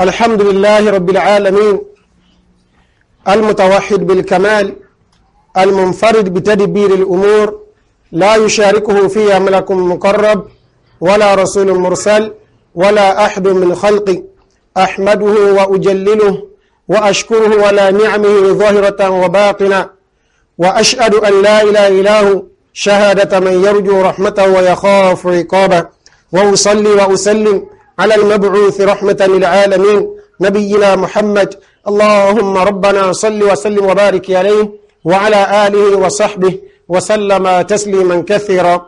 الحمد لله رب العالمين المتوحد بالكمال المنفرد بتدبير الأمور لا يشاركه فيها ملك مقرب ولا رسول مرسل ولا أحد من خلقي أحمده وأجلله وأشكره على نعمه ظاهرة وباطنة وأشهد أن لا إله إلا هو شهادة من يرجو رحمته ويخاف عقابه وأصلي وأسلم على المبعوث رحمة للعالمين نبينا محمد اللهم ربنا صل وسلم وبارك عليه وعلى آله وصحبه وسلم تسليما كثيرا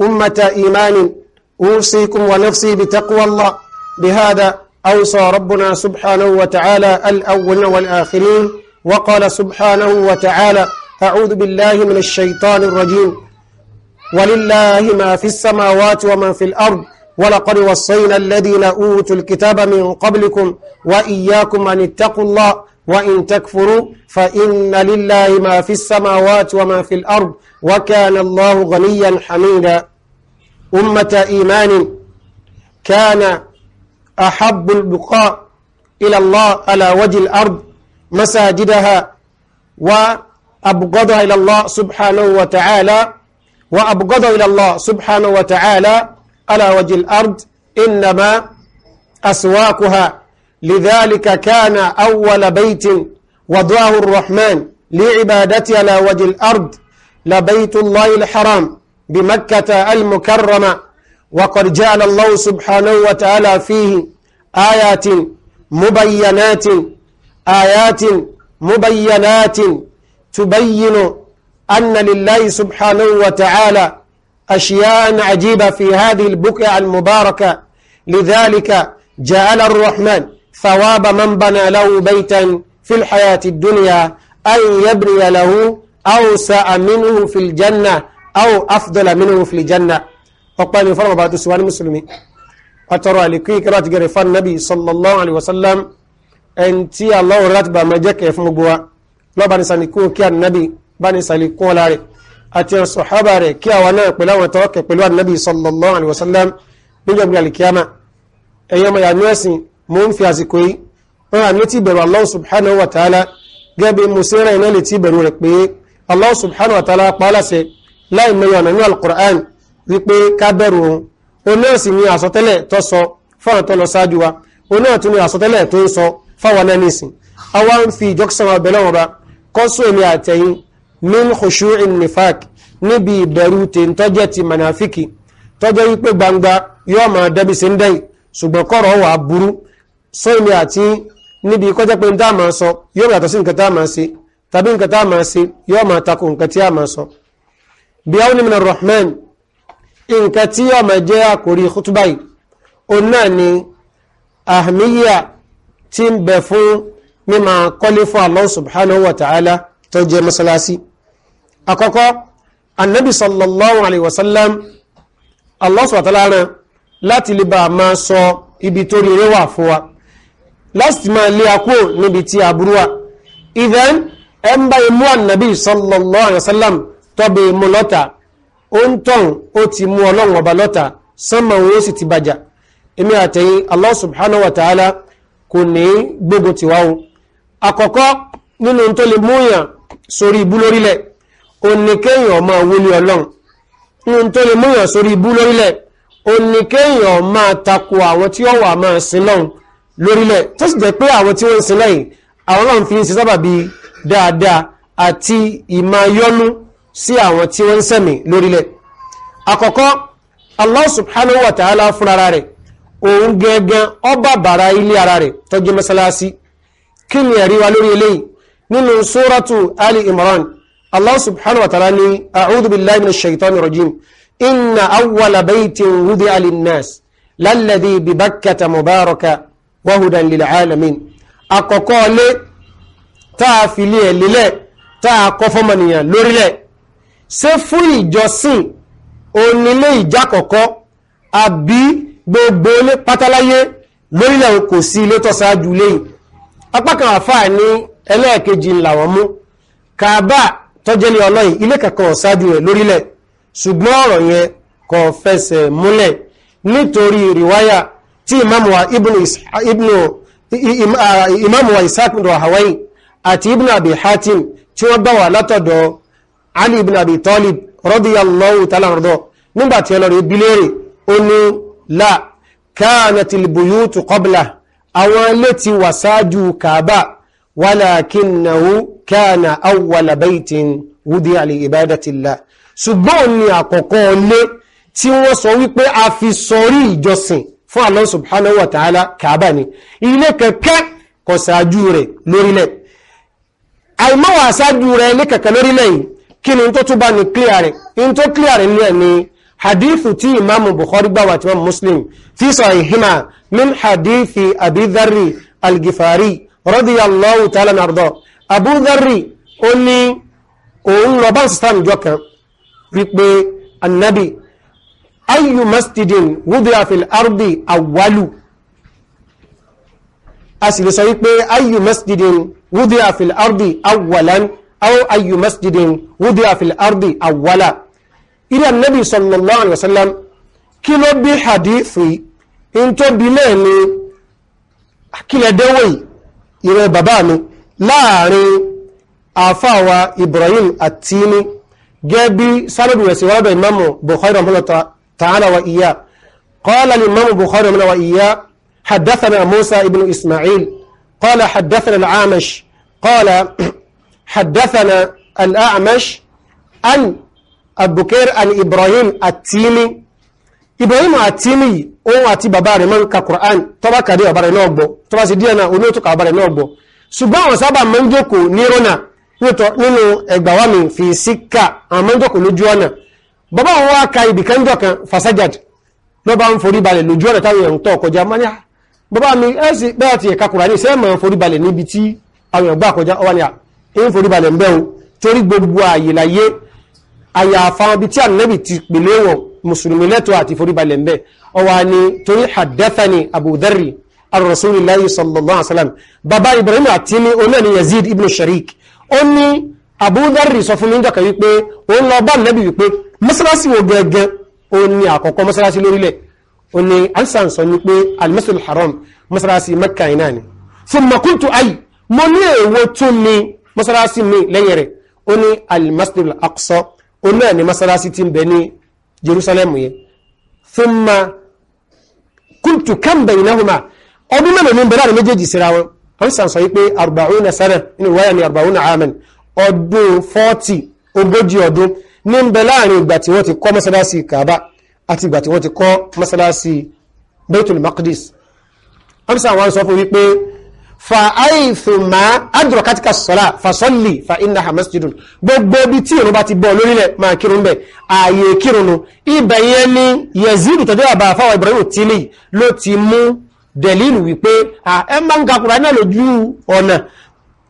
أمة إيمان أوصيكم ونفسي بتقوى الله بهذا أوصى ربنا سبحانه وتعالى الأولين والآخرين وقال سبحانه وتعالى أعوذ بالله من الشيطان الرجيم ولله ما في السماوات وما في الأرض ولقد وصينا الذين أوتوا الكتاب من قبلكم وإياكم أن اتقوا الله وإن تكفروا فإن لله ما في السماوات وما في الأرض وكان الله غنيا حميدا أمة إيمان كان أحب البقاء إلى الله على وجه الأرض مساجدها وأبغضها إلى الله سبحانه وتعالى وأبغض إلى الله سبحانه وتعالى على وجه الأرض إنما أسواقها لذلك كان أول بيت وضعه الرحمن لعبادتي على وجه الأرض لبيت الله الحرام بمكة المكرمة وقد جعل الله سبحانه وتعالى فيه آيات مبينات آيات مبينات تبين أن لله سبحانه وتعالى أشياء عجيبة في هذه البقعة المباركة لذلك جعل الرحمن ثواب من بنى له بيتا في الحياة الدنيا أن يبني له أوسع منه في الجنة أو أفضل منه في الجنة أقبل يفرم بعد سؤال المسلمين أترى لكي كرات غرفان النبي صلى الله عليه وسلم أنتي الله رتبة ما في يفمقوا لو بني سنكون كان النبي بني سنكون لاري àti àwọn sọ̀hábà rẹ̀ kí àwọn náà pẹ̀lú àwọn tọ́wọ́kẹ̀ pẹ̀lú ànábì sallallahu alaihi wasallam níjọ́ gbìyànjú kíámà ẹ̀yin ọmọ yàrá ẹ̀sìn mò ń fi àsìkò yìí wọ́n rà létí ìbẹ̀rù Allah subhanahu wa ta'ala gẹ́gẹ́ mo ṣe rẹ̀ iná létí rẹ̀ pé Allah subhanahu wa ta'ala pa láì mẹ́yọ̀ ọ̀nà ní al-Qur'an ká bẹ̀rù òun òun náà ni àsọtẹ́lẹ̀ tó min khushu'i nifaq níbi ìbẹ̀rù tèntọ́jẹ́ ti manafiki tọ́jẹ́ wípé gbangba yóò máa dẹ́bi sí ń dẹ́yì ṣùgbọ́n kọ́rọ̀ wà burú sóyìnbí àti níbi kọjá pé tá a máa sọ yóò yàtọ̀ sí nǹkan tá a máa ṣe tàbí nǹkan tá a máa ṣe yóò máa takò nǹkan tí a máa sọ. bí a ó ní minar rahman nǹkan tí yóò máa jẹ́ àkórí ni ahmiya ti ń bẹ fún mímọ kọ́lé fún subhanahu wa ta'ala tó jẹ́ mọ́sálásí àkọ́kọ́ anabi sallallahu alayhi wa sallam Allah subhanahu wa ta'ala láti lè bá a máa sọ ibi tó rere wà fún wa láti máa lé akó níbi tí aburú wà ìdán ẹ ń bá imú ànàbí sallallahu alayhi wa sallam tọ́bẹ̀ imú lọ́ta ó ń tọ́n ó ti mú ọlọ́run ọba lọ́ta sánmà ó sì ti bàjá èmi àtẹ̀yìn Allah subhanahu wa ta'ala kò ní gbógun tiwa o àkọ́kọ́ nínú tó lè múyàn ó ní kéèyàn ọmọ wúlé ọlọ́run ní tó lè múyàn sórí ibú lórílẹ̀ ó ní kéèyàn máa tako àwọn tí ó wà máa sin lọ́run lórílẹ̀ tó sì jẹ́ pé àwọn tí wọ́n ń sin lẹ́yìn àwọn náà fi ń ṣe sábàbí dáadáa àti ìmáyọ́nú sí àwọn tí wọ́n ń sẹ̀mí lórílẹ̀ àkọ́kọ́ Allah subhanahu wa ta'ala fúnra rẹ̀ òun gẹ́gẹ́ ọba bàrá ilé ara rẹ̀ tọ́jú mọ́sálásí kí ni ẹ̀rí wa lórí eléyìí nínú suratu Ali Imran Allah subhanahu wa ta'ala ni a'udhu billahi minash shaitani rajim inna awwala baytin wudi'a lin-nas lalladhi bi Bakkata mubaraka wa hudan lil alamin àkọ́kọ́ le ta fili lele ta ko fomaniyan lórí le ṣe fún ìjọsìn onílé ìjákọ̀kọ́ àbí gbogbo ilé pátáláyé lórílẹ̀ kò sí ilé tó ṣáájú léyìn apákan àfáà ní ẹlẹ́ẹ̀kejì ńlá wọn mú kàbá tọ́jẹ́ ní ọlọ́yìn ilé kankan ọ̀sájú rẹ̀ lórílẹ̀ ṣùgbọ́n ọ̀rọ̀ yẹn kò fẹsẹ̀ múlẹ̀ nítorí ìrìwáyà tí imamuwa isaac ibn hawaii àti ibn abi hatim tí wọ́n gbà wà látọ̀dọ̀ ali ibn abi talib radiyallahu ta'ala rọ́dọ̀ nígbàtí ẹlọ́rọ̀ ìbílẹ̀rẹ̀ ó la kanatil buyutu qabla àwọn ilé ti wà sáájú kaaba ولكنه كان أول بيت وضع لعبادة الله ṣùgbọ́n ni àkọ́kọ́ ilé tí wọ́n sọ wípé a fi sọrí ìjọsìn fún Allah subhanahu wa ta'ala kàábà ni ilé kẹ̀kẹ́ kò ṣáájú rẹ̀ lórílẹ̀ àìmọ́wà ṣáájú rẹ̀ ilé kẹ̀kẹ́ lórílẹ̀ yìí kí ni tó tún bá ní clear rẹ̀ in tó clear rẹ̀ nílẹ̀ ni hadithu tí imaamu Bukhari gbà wà tí Muslim fi sahihima min hadithi Abi Dharri radiyallahu ta'ala nàrdọ́ Abu Dharri ó ní òun lọ bá sàtàn jọ kan wípé annabi ayyu masjidin wudi'a fil ardi awwalu a sì lè sọ wípé ayyu masjidin wudi'a fil ardi awwalan aw ayyu masjidin wudi'a fil ardi awwala ilé annabi sallallahu alaihi wasallam kí ló bí hadithi in tó bí lẹ́ẹ̀ ni yìí ìrẹ bàbá mi láàrin àfáwa Ibrahim àtìní gẹ́bí sánàbì rẹ̀ sí wọ́n bẹ̀rẹ̀ imamu Bukhari rahimahullah ta'ala wa iya kọ́lá ni imamu Bukhari rahimahullah wa iya haddathana Musa ibn Ismail kọ́lá haddathana al'amash kọ́lá qala al'amash an Abukir an Ibrahim àtìní Ibrahim àtílì ohun àti bàbá rẹ̀ mọ́n ka Qur'an tọ́bá kàdé bàbá rẹ̀ náà gbọ́ tọ́bá sí díẹ̀ náà oní òtùkà bàbá rẹ̀ náà gbọ́ ṣùgbọ́n àwọn sábà mọ́ ń jòkó ní rọ́nà nínú ẹgbàwá mi fi síkà àwọn mọ́ ń jòkó lójú ọ̀nà bàbá wọn wá ka ibìkan jọ kan fasajad ló bá ń forí balẹ̀ lójú ọ̀nà táwọn èèyàn ń tọ́ kọjá mọ́ ah, bàbá mi ẹ sì bẹ́ẹ̀ ti ẹ̀ka Qur'an ṣe é mọ̀ forí balẹ̀ níbi tí àwọn èèyàn gbà kọjá ọwọ́ ni à ń forí balẹ̀ ń bẹ́ o torí gbogbo àyè láyé àyà bíi tí ànábì ti pèlè wọn mùsùlùmí lẹ́tọ̀ àti foríbalẹ̀ ń bẹ́ ọwà ni torí haddathani abu dharri ar-rasulillahi sallallahu alaihi wasallam baba ibrahim àti ní oní ẹni yazid ibn sharik ó ní abu dharri sọ fún mi ń jọkà wípé ó ń lọ bá nẹ́bí wípé mọ́sálásí wo gẹ́gẹ́ ó ní àkọ́kọ́ mọ́sálásí lórílẹ̀ ó ní ansan sọ ní pé almasjid haram mọ́sálásí mẹ́kà iná ni fún makuntu ayi mo ní èwo tún ní mọ́sálásí mi lẹ́yìn rẹ̀ ó ní almasjid al ó náà ní mọ́sálásí ti ń ní jerusalem yẹn thumma kuntu kam bainahuma ọdún mẹ́rin ní bẹ̀rẹ̀ méjèèjì síra wọn wọ́n sàn sọ wípé arba'una sana inú wáyà ní arba'una amen ọdún 40 ogójì ọdún ní ń bẹ láàrin ìgbà tí wọ́n ti kọ́ mọ́sálásí kaaba àti ìgbà tí wọ́n ti kọ́ mọ́sálásí baitul maqdis wọ́n sàn wọ́n sọ fún wípé fàáìfùmá adùrọ̀kátìkà sọ́lá fàṣọ́lì fàínà hamasjidun gbogbo ibi tí ìrun bá ti bọ́ lórílẹ̀ máa kírun bẹ̀ ààyè kírun nù ibẹ̀ yẹn ni yẹ̀zídù tọ́jú àbá fáwọn Ibrahim tílì ló ti mú dẹ̀lílù wípé ẹ máa ń kakura náà lójú ọ̀nà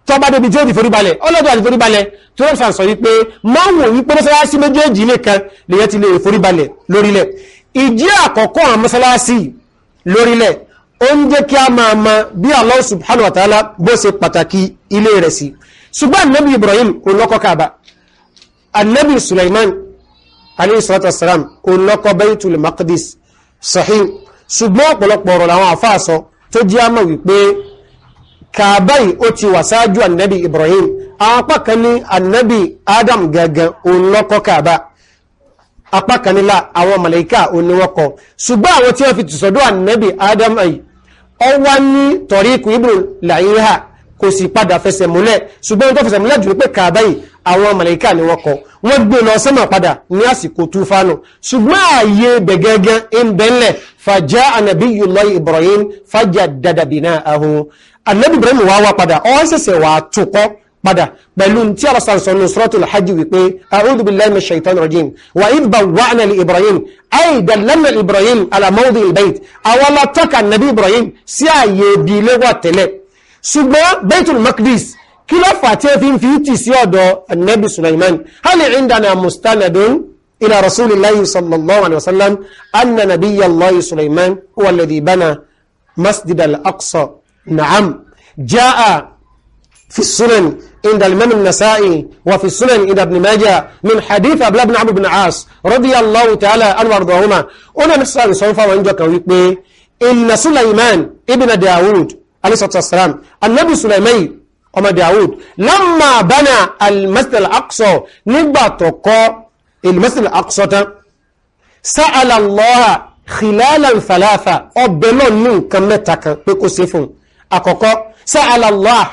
tó bá débi tí ó ti forí balẹ̀ ọlọ́dọ̀ àti forí balẹ̀ tó ń sàn sọ wípé máa ń wò wípé mọ́sálásí méjèèjì nìkan lèyẹn ti lè forí lórílẹ̀ ìjẹ́ àkọ́kọ́ àwọn mọ́sálásí lórílẹ̀ ó ń jẹ́ kí a máa ma bí Allah subhanahu wa ta'ala bó ṣe pàtàkì ilé rẹ̀ sí ṣùgbọ́n anabi Ibrahim olókọ́ kaaba anabi Sulaiman alayhi salatu wasalam olókọ́ Baitul Maqdis sahih ṣùgbọ́n ọ̀pọ̀lọpọ̀ ọ̀rọ̀ làwọn àfáàsọ tó jẹ́ àmà wípé kàbáyì ó ti wà sáájú annabi Ibrahim apá kan ní annabi Adam gangan òun lọ́kọ́ kàbá apá kan nílá àwọn màláíkà òun ṣùgbọ́n àwọn tí wọ́n fi tìsọ́dọ̀ annabi Adam ayi ọ wá ní tọ̀ríkù ibùdó làyíhà kò sì padà fẹsẹ̀ múlẹ̀ ṣùgbọ́n tó fẹsẹ̀ múlẹ̀ jùlọ pé kàbáyì àwọn màláíkà ni wọ́n kọ wọ́n gbé lọ sẹ́mà padà ní àsìkò túfánù ṣùgbọ́n ààyè bẹ̀gẹ́gẹ́ ń bẹ́ńlẹ̀ fàjá anabiyyullahi Ibrahim fàjá dadabina ahun anabi Ibrahim wá wá padà ọ́ sẹ̀sẹ̀ wà á tukọ́ padà pẹ̀lú tí alásán sọ̀nù suratul hajj wípé a'udhu billahi minash shaitani rajim wa idh bawwa'na li ibrahim aydan lamma ibrahim ala mawdi albayt àwọn alátọ́ka nabi ibrahim sí ààyè ibi ilé wà tẹ́lẹ̀ ṣùgbọ́n baitul maqdis kí ló fà tí ó fi ń fi tì sí ọ̀dọ̀ nabi sulaiman hal indana mustanadun ila rasulillahi sallallahu alaihi wasallam anna nabiyallahi sulaiman huwa alladhi bana masjid al-aqsa na'am jaa في السنن عند الإمام النسائي وفي السنن عند ابن ماجه من حديث أبلا بن عمرو بن عاص رضي الله تعالى عنه وارضاهما أنا نسأل سوف وإنجا إن سليمان ابن داود عليه الصلاة والسلام النبي سليمان أم داوود لما بنى المسجد الأقصى al al-aqsa nígbà to سأل الله al-masjid al-aqsa tán sa'ala Allaha khilalan thalatha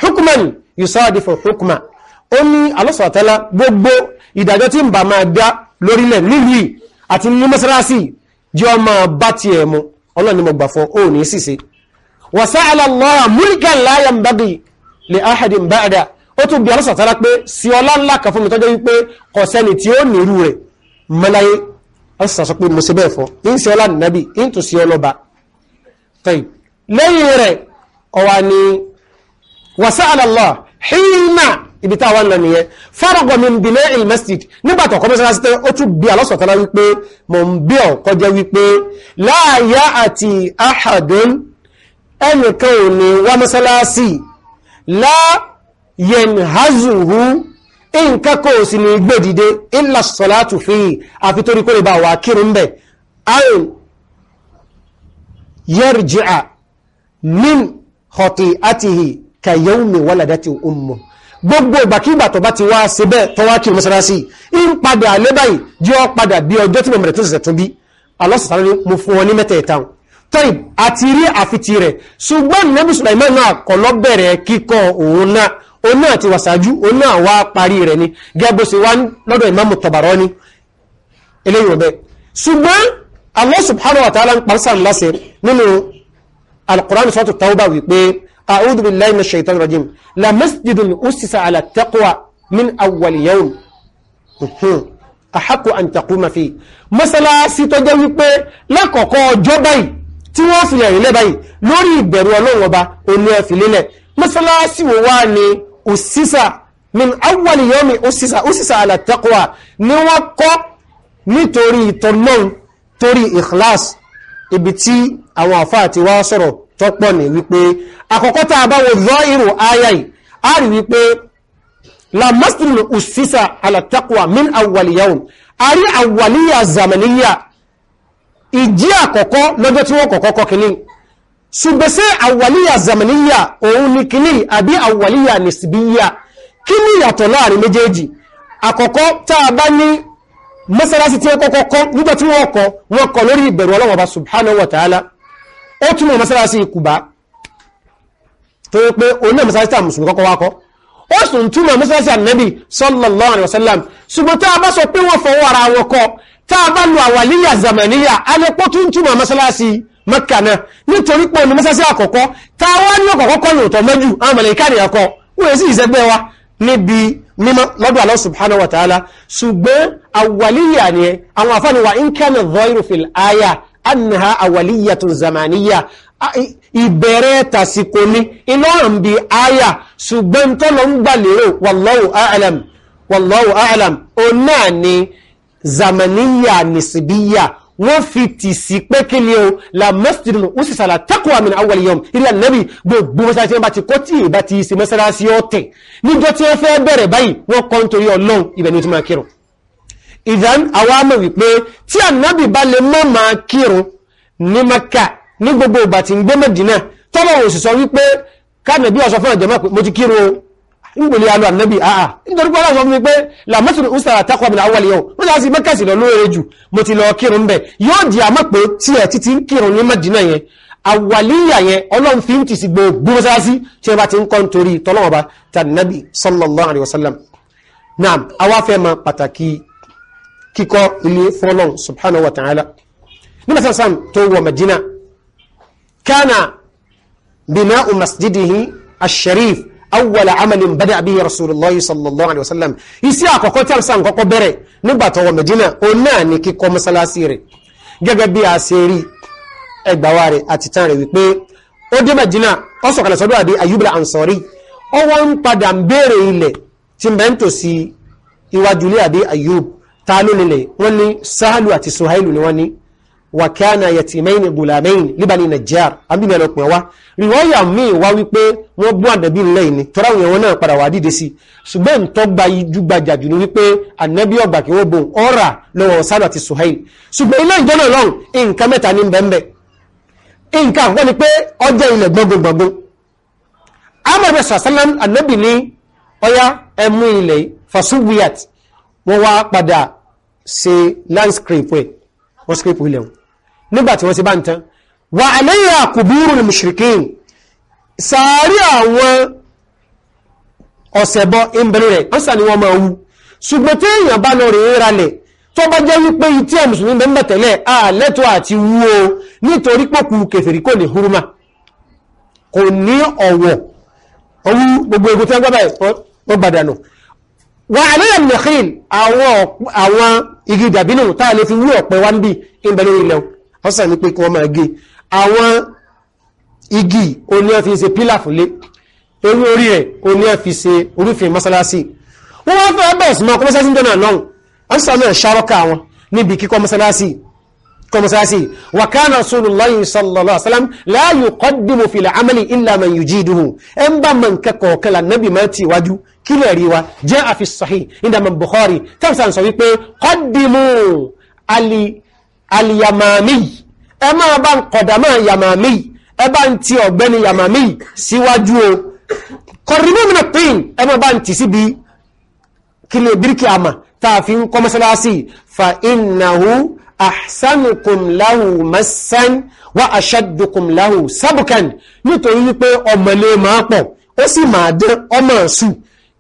ọbẹ̀ yusadifu hukma ó ní alọ́sọ̀tẹ́lá gbogbo ìdájọ́ tí ń bà máa dá lórílẹ̀ nílùú yìí àti ní mọ́sálásì jẹ́ ọmọ bá ti ẹ̀ mu ọlọ́run ni mo gbà fọ́ ó ní ṣìṣe wàsáàlá lọ́ra múlíkà láyà ń bági lè áhàdì ń bá àdá ó tún bí alọ́sọ̀tẹ́lá pé sí ọlá ńlá kan fún mi tọ́jọ́ wípé lẹ́yìn rẹ̀ ọ̀wà ni wàsáàlá lọ́ra hìnà ibi tá wà lọ́nà yẹn fọ́rọ̀gọ̀ mi ń bi ní il masjid nígbà tó kọ́ mọ́sálásí tẹ́ ó tún bí alọ́sọ̀tọ́lá wípé mọ̀ ń bí ọ̀ kọjá wípé láàyá àti ahadun ẹnìkan ò ní wá mọ́sálásí láyẹn hazuhu nǹkan kò sì ní gbèdìde illa salatu fi àfi torí kó lè bá wà kírun bẹ̀ àwọn yarji'a min khati'atihi kàyẹ́wùmí waladati ummu gbogbo ìgbàkígbà tó bá ti wá ṣe bẹ́ẹ̀ tó wá kí mọ́sánásí ń padà alẹ́ báyìí jí ọ padà bí ọjọ́ tí mọ̀mọ̀rẹ̀ tó ṣẹ̀ṣẹ̀ tún bí alọ́sọ̀tàn ni mo fún wọn ní mẹ́tẹ̀ẹ̀ta tọ́yì àti rí àfitì rẹ̀ ṣùgbọ́n nẹ́bí Sulaiman náà kọ́ lọ bẹ̀rẹ̀ kíkọ́ òun náà òun náà ti wàṣájú òun náà wá parí rẹ̀ ni gẹ́gbó sì wá lọ́dọ̀ Imamu Tabarani eléyìí ọ̀bẹ ṣùgbọ́n Allah subhanahu wa ta'ala ń parí sàn lásẹ̀ nínú Al-Qur'an sọ́tù Tawba wípé أعوذ بالله من الشيطان الرجيم لمسجد أسس على التقوى من أول يوم أحق أن تقوم فيه mọ́sálásí tó لك wípé lákọ̀ọ́kọ́ ọjọ́ báyìí tí wọ́n fi ẹ̀yìn lẹ́ báyìí lórí ìbẹ̀rù ọlọ́run ọba òní ẹ̀fì lélẹ̀ mọ́sálásí wo wá ní òsísà min awwal yawmi òsísà òsísà ala taqwa ni wọ́n kọ́ nítorí ìtọ́nà torí ikhlas ibi tí àwọn àfáà ti wá sọ̀rọ̀ tọ́pọ̀ ní wípé àkọ́kọ́ tá a bá wo zọ́ irò ayá a rí wípé la masjidul usisa ala taqwa min awwaliyahum a rí awwaliya zamaniya ìjí àkọ́kọ́ lọ́jọ́ tí wọ́n kọ́kọ́ kọ́ kìíní ṣùgbẹ́sẹ́ awwaliya zamaniya òun ni kìíní àbí awwaliya nisbiya kí ni ìyàtọ̀ láàrin méjèèjì àkọ́kọ́ tá a bá ní mọ́sálásí tí wọ́n kọ́kọ́ kọ́ nígbà tí wọ́n kọ́ wọ́n kọ́ lórí ìbẹ̀rù Ọlọ́hun subhanahu wa ta'ala ó túnmọ̀ mọ́sálásí Kùbá tó yẹ pé òun náà mọ́sálásí tà mùsùlùmí kọ́kọ́ wákọ́ ó sùn túnmọ̀ mọ́sálásí ànẹ́bì sallallahu alaihi wasallam ṣùgbọ́n tá a bá sọ pé wọ́n fọwọ́ ara wọn kọ tá a bá lu àwàlíyà zamaniya a lè pọ́ tún túnmọ̀ mọ́sálásí Mẹ́kà náà nítorí pé òun mọ́sálásí àkọ́kọ́ tá a wá ní ọ̀kọ̀kọ́ kọ́ lóòótọ́ mẹ́jù àwọn mọ̀lẹ́ká ni wọ́n sì ìṣẹ́gbẹ́ níbi mímọ́ lọ́dọ̀ Allah subhanahu wa ta'ala ṣùgbọ́n àwàlíyà ni àwọn àfáàní wa in kana dhairu fil aya annaha awaliyatun zamaniya ìbẹ̀rẹ̀ tàsíkò ní ìlọ́rùn bí àyà ṣùgbọ́n tó lọ ń gbà lérò wallahu a'lam wallahu a'lam o náà ni zamaniya nisibiya wọ́n fi tì sí pé kí ni o la masjidun usisa la taqwa min awwal yawm ilẹ̀ nẹ́bí gbogbo mọ́sálásí wọn bá ti kọ́ tí ìbá ti ṣe mọ́sálásí ọ̀tẹ̀ níjọ́ tí wọ́n fẹ́ bẹ̀rẹ̀ báyìí wọ́n kọ́ nítorí ọlọ́run ibẹ̀ ni ó ti máa kírun ìdán àwọn àmọ̀ wípé tí ànábì bá lè mọ́ máa kírun ní maka ní gbogbo ìgbà tí ń gbé Mẹ́dínà tọ́lọ̀ ò sì sọ wípé kánàbí ọ̀sọ̀ fún ìjọba mo ti kírun o ngbòlè alu ànábì àà nítorí pé aláṣọ fún mi pé làmọ́sùn ìsàrà takọ̀ àmì àwọn ìyẹ̀wò wọ́n ti sí mẹ́kà sí lọ lóore jù mo ti lọ kírun bẹ̀ yóò di àmọ́ pé tiẹ̀ títí kírun ní Mẹ́dínà yẹn àwàlíyà yẹn ọlọ́run fi ń ti sì gbogbo mọ́sálásí tí wọ́n bá ti ń kọ́ nítorí tọ́lọ́wọ́ba tàbí nàbì sallallahu alayhi wa sallam naam àwa fẹ́ mọ̀ pàtàkì kíkọ́ ilé fọ́lọ́n subhanahu wa ta'ala nígbà sàásàm tó wọ madina kánà بناء مسجده الشريف أول عمل بدأ به رسول الله صلى الله عليه وسلم isi àkọ́kọ́ tí amsa nkọ́kọ́ bẹ̀rẹ̀ nígbà tó wọ Medina o náà ni kíkọ́ mọ́sálásí rẹ̀ gẹ́gẹ́ bí a ṣe rí ẹgbàwá rẹ̀ àti tán rẹ̀ wípé ó dé Medina ó sọ̀kalẹ̀ sọ́dọ̀ àbí ayubla ansori ó wọ́n ń padà ń béèrè ilẹ̀ tí mẹ́ntòsí iwájú ilé àbí ayub ta ló nílẹ̀ wọ́n ní sahlu àti suhailu ni wọ́n ní wakana yatimain gulamain libani najjar abin lo pin wa riwaya mi wá wípé wọ́n bú ànábì nle ni tora wọn náà padà wá dìde sí ṣùgbọ́n tó gba iju gbajaju ni wípé ànábì ogba kí wọ́n bo ora lọ́wọ́ sadu àti suhail ṣùgbọ́n ile ijo na lohun nǹkan mẹ́ta ni nbe nǹkan wọ́n ní pé oje ile gbogun gbogun amar bi sallam ànábì ní oya emu ile fasuwiyat wá padà ṣe landscape ẹ̀ wọ́n scrape ilẹ̀ nígbàtí wọ́n ti bá ń tán wà àlẹ́yìn àkùbúrù ní mushrikin sàárì àwọn ọ̀sẹ̀bọ ìbẹ̀rẹ̀ rẹ̀ wọ́n sà ní wọ́n máa wú ṣùgbọ́n tí jẹ́ wípé tí ẹ̀ bẹ̀ tẹ́lẹ̀ àti wú nítorí pòkù kò ní kò ní ọ̀wọ̀ wà àlẹ́yàn nìkín àwọn igi dàbínú táà lè fi wú ọ̀pẹ wá níbi ìbẹ̀lẹ̀ ilẹ̀ ọ̀sán ní pé kí wọ́n máa gé àwọn igi oní ẹ̀ fi ṣe pílà fúnlé ewu orí ẹ̀ oní ẹ̀ fi ṣe orúfin mọ́sálásí wọ́n wá fẹ́ bẹ̀rẹ̀ sí mọ́ kọ́mọ́sálásí jọ́nà náà wọ́n sọ náà ṣàrọ́kà wọn níbi kíkọ́ mọ́sálásí kọmọsáàsì wà kánà rasulullahi sallallahu alaihi wasallam la yuqaddimu fil amali illa man yujiduhu ẹn bá man kẹ́kọ̀ọ́ kẹla nabi ma ti wájú kí lè rí wa jẹ́ àfi sahih inda man bukhari tẹ́fisàn sọ wípé qaddimu aliyamami ẹ máa bá ń yamami ẹ bá ti ọ̀gbẹ́ni yamami síwájú o kọ̀rìmọ́ mi náà pín ẹ máa bá ń ti síbi kí lè bíríkì àmà fa innahu ahsanukum lahu masan wa ashaddukum lahu sabkan nítorí wípé ọmọlé máa pọ̀ ó sì máa dán ọmọ ṣù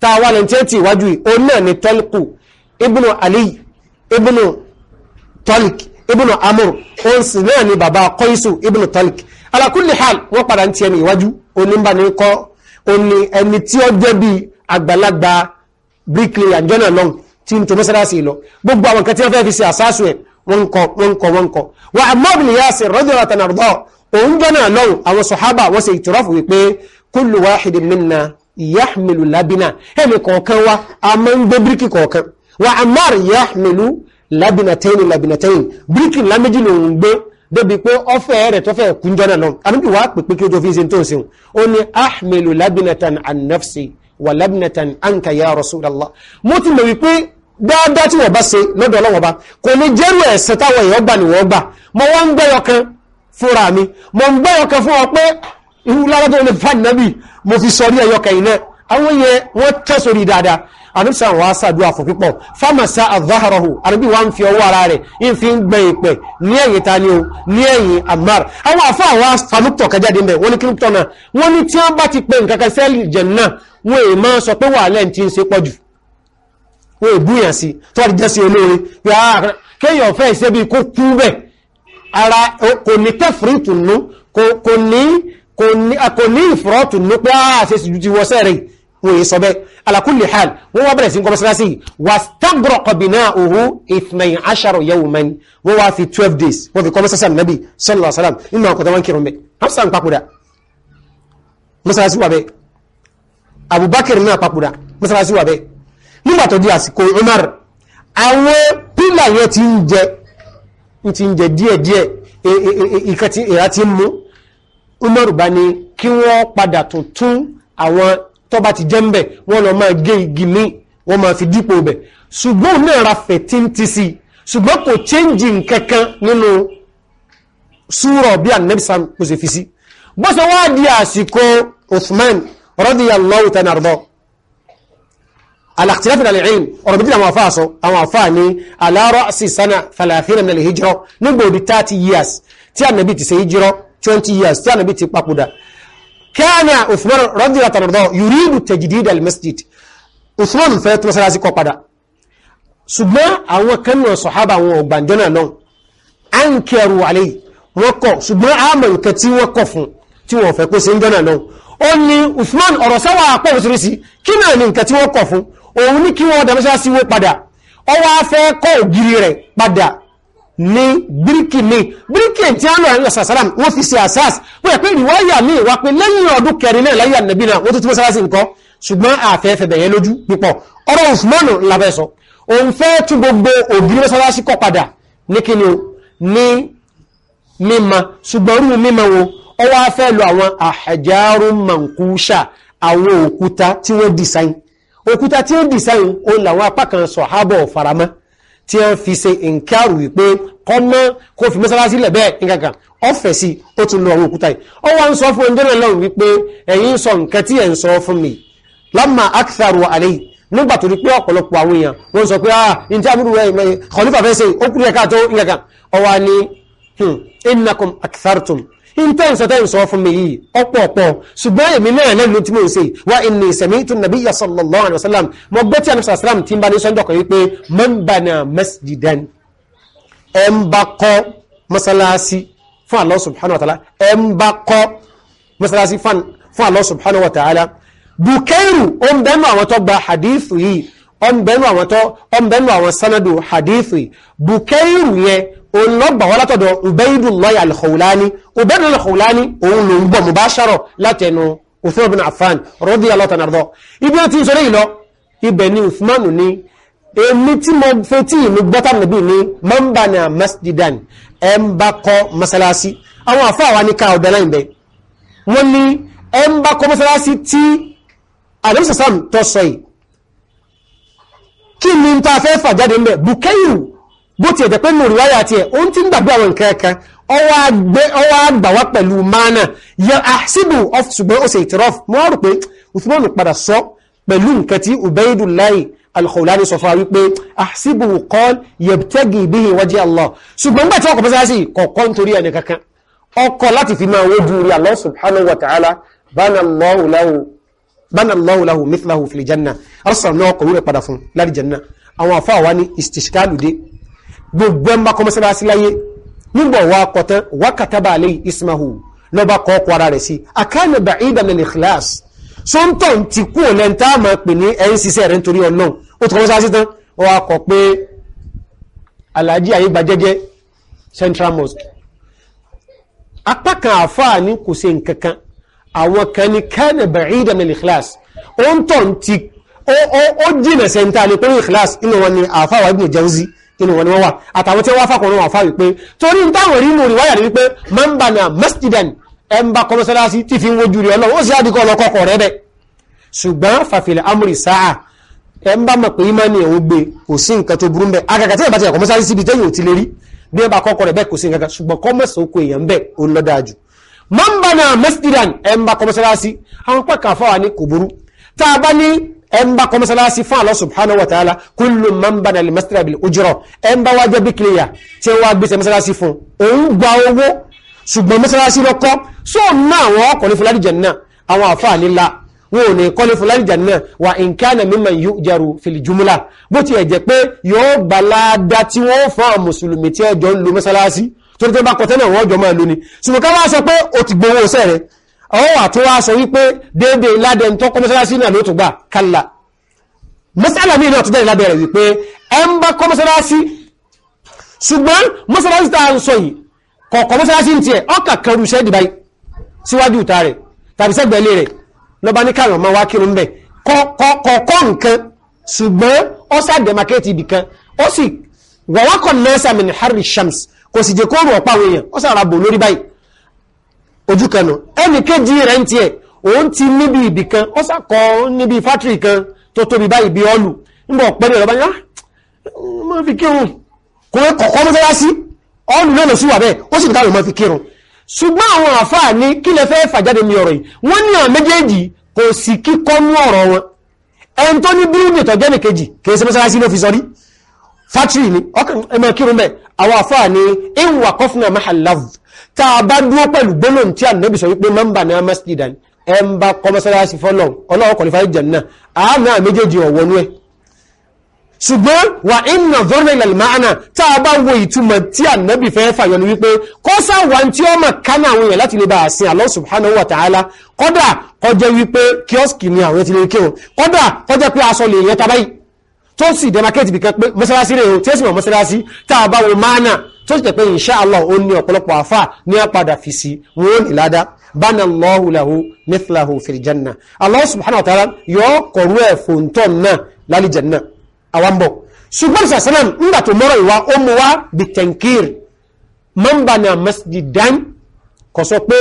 tá a wà lẹ́ni tí ó ti ìwájú yìí òun náà ni tọ́líkù ibùnú ali ibùnú tọ́lík ibùnú amur òun sì náà ni bàbá kọ́ísù ibùnú tọ́lík ala kulli hal wọ́n padà ń tiẹ̀ ní ìwájú onímbà ní kọ́ òní ẹni tí ó jẹ́ bí àgbàlagbà bricklayer jọ́nà lọ́n tí n tó mọ́sálásì lọ gbogbo àwọn kẹtí wọn fẹ́ fi ṣe àṣàṣù ẹ̀ wọ́n kọ wọ́n kọ wọ́n kọ wà Ammar bin Yasir radiyallahu anhu òun jọ́nà lọ́wọ́ àwọn sọ̀hábà wọ́n ṣe ìtìrọ́fù wípé kullu wahidin minna yahmilu labina ẹ̀mí kọ̀ọ̀kan wa a máa ń gbé bíríkì kọ̀ọ̀kan wà Ammar yahmilu labinatẹ́yìn labinatẹ́yìn bíríkì láméjì lòun gbé débi pé ọfẹ́ rẹ̀ tọ́fẹ́ kúnjọ́nà lọ àbíbí wàá pèpè kí o fi ṣe tó ń sìn ó ní ahmilu labinatan an nafsi wà labinatan anka ya mo ti mọ̀ wípé dáadáa tí wọ́n bá ṣe lọ́dọ̀ ọlọ́wọ́ bá kò ní jẹ́rù ẹ̀ṣẹ̀ táwọn èèyàn gbà ní wọ́n gbà mọ wọ́n ń gbẹ́yọ kan fúnra mi mọ ń gbẹ́yọ kan fún ọ pé irú lárọ́dọ̀ olè fàdínàbì mo fi sọ rí ẹyọ kẹyìn náà àwọn yẹn wọ́n tẹ́ dáadáa àdúgbò àwọn aṣáájú fún pípọ̀ fámasá àdáhàrọ̀hù àdúgbò wa ń fi ọwọ́ ara rẹ̀ ń fi ń gbẹ ìpẹ̀ ní ẹ̀yìn ta ni o ní ẹ̀yìn amar àwọn afọ àwọn fanúktọ̀ kẹjáde mẹ́ wọ́n ní kíríptọ̀ náà wọ́n ní tí wọ́n bá ti pe nǹkan kan sẹ́ẹ̀lì jẹ̀ náà wọ́n èèmọ́ sọ pé wàhálẹ́ ti ń ṣe pọ̀jù wọ́n èbúyàn sí tó wájú jẹ́ sí olóore pé ààrẹ kéèyàn fẹ́ ìṣe bí kó kú bẹ̀ ara kò ní kẹfìrí tùnú kò ní kò ní ìfọ̀rọ̀ tùnú pé àṣẹ ah, sì ju ti wọ́ sẹ́rẹ̀ wọ́n èyí sọ bẹ́ ala kulli hal wọ́n wá bẹ̀rẹ̀ sí kọ́ mọ́sálásí wà stagraqa bina'uhu ithnay ashara yawman wọ́n wá fi twelve days wọ́n fi kọ́ mọ́sálásí ànábì sallallahu alaihi wasallam nínú àkọ́tà wọn kírun bẹ́ hafsa ń papòdà mọ́sálásí wà bẹ́ abubakar náà papòdà mọ́sálásí wà bẹ́ nígbà tó di àsìkò Umar àwọn pílà yẹn ti ń jẹ ti ń jẹ díẹ̀díẹ̀ e, e, e, ìkan tí ìrà ti ń mú Umar bá ní kí wọ́n padà tó tún àwọn tó bá ti jẹ́ ń bẹ̀ wọ́n lọ máa gé igi ní wọ́n máa fi dípò bẹ̀ ṣùgbọ́n náà ra fẹ̀tíntì sí ṣùgbọ́n kò chẹ́ǹjì nkankan nínú súrọ̀ bí ànẹ́bìsà kò sì fi sí bó wá di àsìkò Uthman radiyallahu ta'ala الاختلاف على العلم وربنا ما فاسو او افاني على راس سنه 30 من الهجره نبو دي 30 years تي النبي تي هجره 20 years تي النبي تي باكودا كان عثمان رضي الله عنه يريد تجديد المسجد عثمان فات مسلاسي كو padà ṣùgbọ́n àwọn kan náà sọ̀hábà àwọn ọ̀gbànjọ́ náà náà a ń kẹrù àlè wọ́n kọ̀ ṣùgbọ́n àmọ̀ nǹkan tí wọ́n kọ̀ fún tí wọ́n fẹ́ kó ṣe ń jọ́nà náà ó ní Uthman ọ̀rọ̀ sáwà pọ̀ òṣìṣẹ́ kí náà ni nǹkan tí wọ́n kọ̀ fún òun ní kí wọ́n dá mọ́ṣáláṣí wó padà ọwọ́ afẹ́ kọ́ ògiri rẹ̀ padà ní bíríkì mi bíríkì tí a lọ́rọ̀ nílẹ̀ sàsàrà wọ́n fi ṣe àṣàṣ wọ́n yẹ pé ìwáyà mi wá pé lẹ́yìn ọdún kẹrin náà láyé ànàbí náà wọ́n tó tún mọ́ṣáláṣí nǹkan ṣùgbọ́n àfẹ́fẹ́ bẹ̀yẹ lójú púpọ̀ ọ̀rọ̀ òṣùmọ́nù labẹ́ sọ òun fẹ́ tún gbogbo ògiri mọ́ṣáláṣí kọ́ padà ní kí ni mímọ ṣùgbọ́n rú mímọ wo ọwọ́ afẹ́ lo àwọn àhẹjárùn mọ̀nkúṣà àwọn òkúta tí wọ́n dìsáyìn òkúta tí ó dìsáyìn òun làwọn apá kan sọ̀hábọ̀ faramọ́ tí wọ́n fi ṣe nkẹ́rù wípé kọ́mọ́ kó fi mọ́sálásí lẹ̀ bẹ́ẹ̀ nǹkankan ọ̀fẹ́ sí ó tún lọ àwọn òkúta yìí ó wá ń sọ fún ẹjọ́ náà lọ́rùn wípé ẹ̀yin sọ nǹkan tí ẹ̀ ń sọ fún mi lámà akitharu alayhi nígbà tó rí pé ọ̀pọ̀lọpọ̀ àwọn èèyàn wọ́n sọ pé ah njẹ́ rẹ̀ kọ̀lífà fẹ́ ṣe ó kúrẹ́ káàtó nǹkankan ó intense tẹ́ ń sọ fún mi yìí ọ̀pọ̀ọ̀pọ̀ ṣùgbọ́n èmi náà lẹ́nu tí mo ń ṣe wa inni sami'tu nabiyya sallallahu alaihi wasallam mo gbọ́ tí anabisa salam ti ń bá ní sọ́njọ́ kan wípé man bana masjidan ẹ̀ ń bá kọ́ mọ́sálásí fún Allah subhanahu wa ta'ala ẹ̀ ń bá kọ́ mọ́sálásí fún Allah subhanahu wa ta'ala bukairu ó ń bẹ́nu àwọn tó gba hadithu yìí ó ń bẹ́nu àwọn sanadu hadithu yìí bukairu yẹn òun lọ gbà wá látọ̀dọ̀ Ubaydullahi al-Khawlani Ubaydullahi al-Khawlani òun ló ń bọ̀ mubashara látẹnu Uthman bin Affan radiyallahu ta'ala anhu ibi ó ti ń sọ̀rọ̀ yìí lọ ibẹ̀ ni Uthman ní èmi tí mo fetí mi gbọ́tà nàbí ní mọ́ńbànà masjidan ẹ̀ ń bá kọ́ masalasi àwọn àfáà wa ká ọ̀dọ́ láì bẹ́ẹ̀ wọ́n ní ẹ̀ ń bá kọ́ masalasi tí àdébísàsàm tọ́ sọ yìí kí ni ta fẹ́ fà jáde ń bẹ̀ bùkẹ́yìn bó ti ẹ̀jẹ̀ pé nù ríwáyà tiẹ̀ ó ń ti ń gbàgbé àwọn nǹkan kan ọwọ́ àgbà wá pẹ̀lú mana yẹ àṣìbù ọf ṣùgbọ́n ó ṣe ìtìrọ́f mo rò pé Uthman padà sọ pẹ̀lú nǹkan tí Ubaidullahi al-Khawlani sọ fún wa wípé àṣìbù qal yabtagi bihi wajhi Allah ṣùgbọ́n nígbà tí wọ́n kọ̀ fẹ́ sáà sí kọ̀ọ̀kọ́ nítorí ẹni kankan ọkọ̀ láti fi máa wójú rí Allah subhanahu wa ta'ala bana Allahu lahu mithlahu fil janna arsalna ọkọ̀ padà fún láti janna àwọn àfáà wa ní istishkalu gbogbo ẹmbà kọ mọ́sálásí láyé nígbà wà kọtán wà kàtàbà alẹ́ ismahu lọ́ba kọ́ ọkọ̀ ara rẹ̀ sí akáàlù bàídà min ikhlas sóńtọ̀ ti kú ọ̀lẹ́ ń tá máa pè ní ẹ̀yìn ṣiṣẹ́ rẹ̀ nítorí ọlọ́run ó ti kọ́ mọ́sálásí tán ó wà kọ́ pé alhaji ayé gbajẹ́jẹ́ central mosque apá kan àfáà ní kò ṣe nǹkan àwọn kan ní kánà bàídà min ikhlas ó ń tọ̀ ti ó jìnà sẹ́ńtà ní pẹ̀lú ikhlas inú wọn ni àfáà wà ní jẹ́wúzí inú wọn ni wọ́n wà àtàwọn tí wọ́n fàkọ̀rọ̀ wọn fà wípé torí ń táwọn rí múrí wáyà rí wípé mẹ́mbà náà masjidan ẹmbà kọmọsálásí tí fi ń wojú rí ọlọ́run ó sì àdìkọ́ ọlọ́kọ̀ọ̀kọ̀ rẹ̀ bẹ̀ ṣùgbọ́n fàfilẹ̀ amúrì sáà ẹmbà mọ̀ pé ìmọ̀ ni òun gbé kò sí nǹkan tó burú mbẹ̀ àgàgà tí ìbátẹ̀ kọmọsálásí síbi tẹ́yìn ò ti lè rí bí ẹmbà kọ́kọ́ rẹ̀ bẹ́ẹ̀ kò sí nǹkan ṣùgbọ́n kọ́mọ̀sì oko ẹnba kọ́ mọ́sálásí fún Allah subhanahu wa ta'ala kullu man bana lè masjid bil ujra ẹnba wá jẹ́ bíkìlìyà tí wọ́n gbèsè mọ́sálásí fún òun gba owó ṣùgbọ́n mọ́sálásí lọ́kọ́ sọ náà wọ́n kọ́ ní fúlàdì jannah àwọn àfáà nílá wọn ò ní kọ́ ní fúlàdì jannah wa in kana mimman yujaru fil jumla bó ti ẹ̀ jẹ́ pé yóò gbalada tí wọ́n fọ́ mùsùlùmí tí ẹjọ́ ń lo mọ́sálásí torí tó náà wọ́n jọ máa lo ni ṣùgbọ́n pé ó ti gbowó sẹ́rẹ̀ ọwọ́ àti wá sọ wípé déédéé ládẹn tó kọ́ mọ́sálásí náà ló tó gbà kálá mọ́sálà míì náà tó jáde lábẹ́ rẹ̀ wípé ẹ ń bá kọ́ mọ́sálásí ṣùgbọ́n mọ́sálásí tá à ń sọ yìí kọ̀ọ̀kọ́ mọ́sálásí ń tiẹ̀ ọkà kẹrù iṣẹ́ ìdìbà síwájú ìta rẹ̀ tàbí sẹ́gbẹ̀ẹ́lé rẹ̀ lọ́ba ní káwọn ọmọ wa kírun ń bẹ̀ kọ̀ọ̀kọ́ nǹkan ṣùgbọ́n ó sàdẹ̀mákẹ́tì ibì kan ó sì wọ̀wọ́kọ̀ nẹ́sàmìn harry shams kò sì jẹ́ kóòrò ọ̀pá àwọn èèyàn ó sàrà bò lórí báyìí ojú kanù ẹnì kéjì rẹ̀ ń tiẹ̀ òun ti níbi ibì kan ó sàkọ́ níbi fátìrì kan tó tóbi báyìí bí ọ́lù nígbà ọ̀pẹ́ ní ọ̀rọ̀bá yá ah, máa fi kírun kò rẹ kọ̀kọ́ mọ́ sára sí ọ́lù náà lọ sí wà bẹ́ẹ̀ ó sì dáhùn máa fi kírun ṣùgbọ́n àwọn àfáà ní kí lẹ fẹ́ fàjáde ní ọ̀rọ̀ yìí wọ́n ní àwọn méjèèjì kò sì kíkọ́ mú ọ̀rọ̀ wọn ẹn tó ní bíríùnì tó jẹ́ nìkejì kì í ṣe mọ́sálásí ló fi sọrí fátìrì ni ọkàn ẹmọ kírun bẹ́ẹ̀ àwọn àfáà ní ìwà kọfúnà mahallav tá a bá dúró pẹ̀lú gbólóhùn tí ànábì sọ wípé mẹ́mbà ní amásídà ẹ ń bá kọ́ mọ́sálásí fọ́lọ̀ ọlọ́wọ́ kọ̀lífà jannah àánú àméjèèjì ọ̀wọ́nú ẹ̀ ṣùgbọ́n wà ìnà zọ́rọ̀ ilẹ̀ ìmáàna tá a bá wo ìtumọ̀ tí ànábì fẹ́ fàyọ ni wípé kọ́ sáwà tí ó mà kánà àwọn èèyàn láti lè bá àsìn Allah subhanahu wa ta'ala kọ́dà kọjá wípé kíọ́sìkì ni àwọn ti lè kí wọn kọ́dà kọjá pé aṣọ lè yẹn tabáyì tó sì dẹ́mákẹ́tì bìkan pé mọ́sálásí rẹ̀ o tí ó sì mọ̀ mọ́sálásí tá a bá wo máàna tó sì tẹ̀pẹ́ insha Allah ó ní ọ̀pọ̀lọpọ̀ àfà ní apàdà fi sí wọn ò ní ládá bánà Allahu lahu mithlahu fil janna Allah subhanahu wa ta'ala yóò kọ̀rú ẹ̀ fòǹtọ̀ náà lálẹ́ janna àwọn bọ̀ ṣùgbọ́n sàṣẹ́nà ńgbà tó mọ́rọ̀ ìwà ó mú wá bí tankir mọ́nbànà masjidan kò sọ pé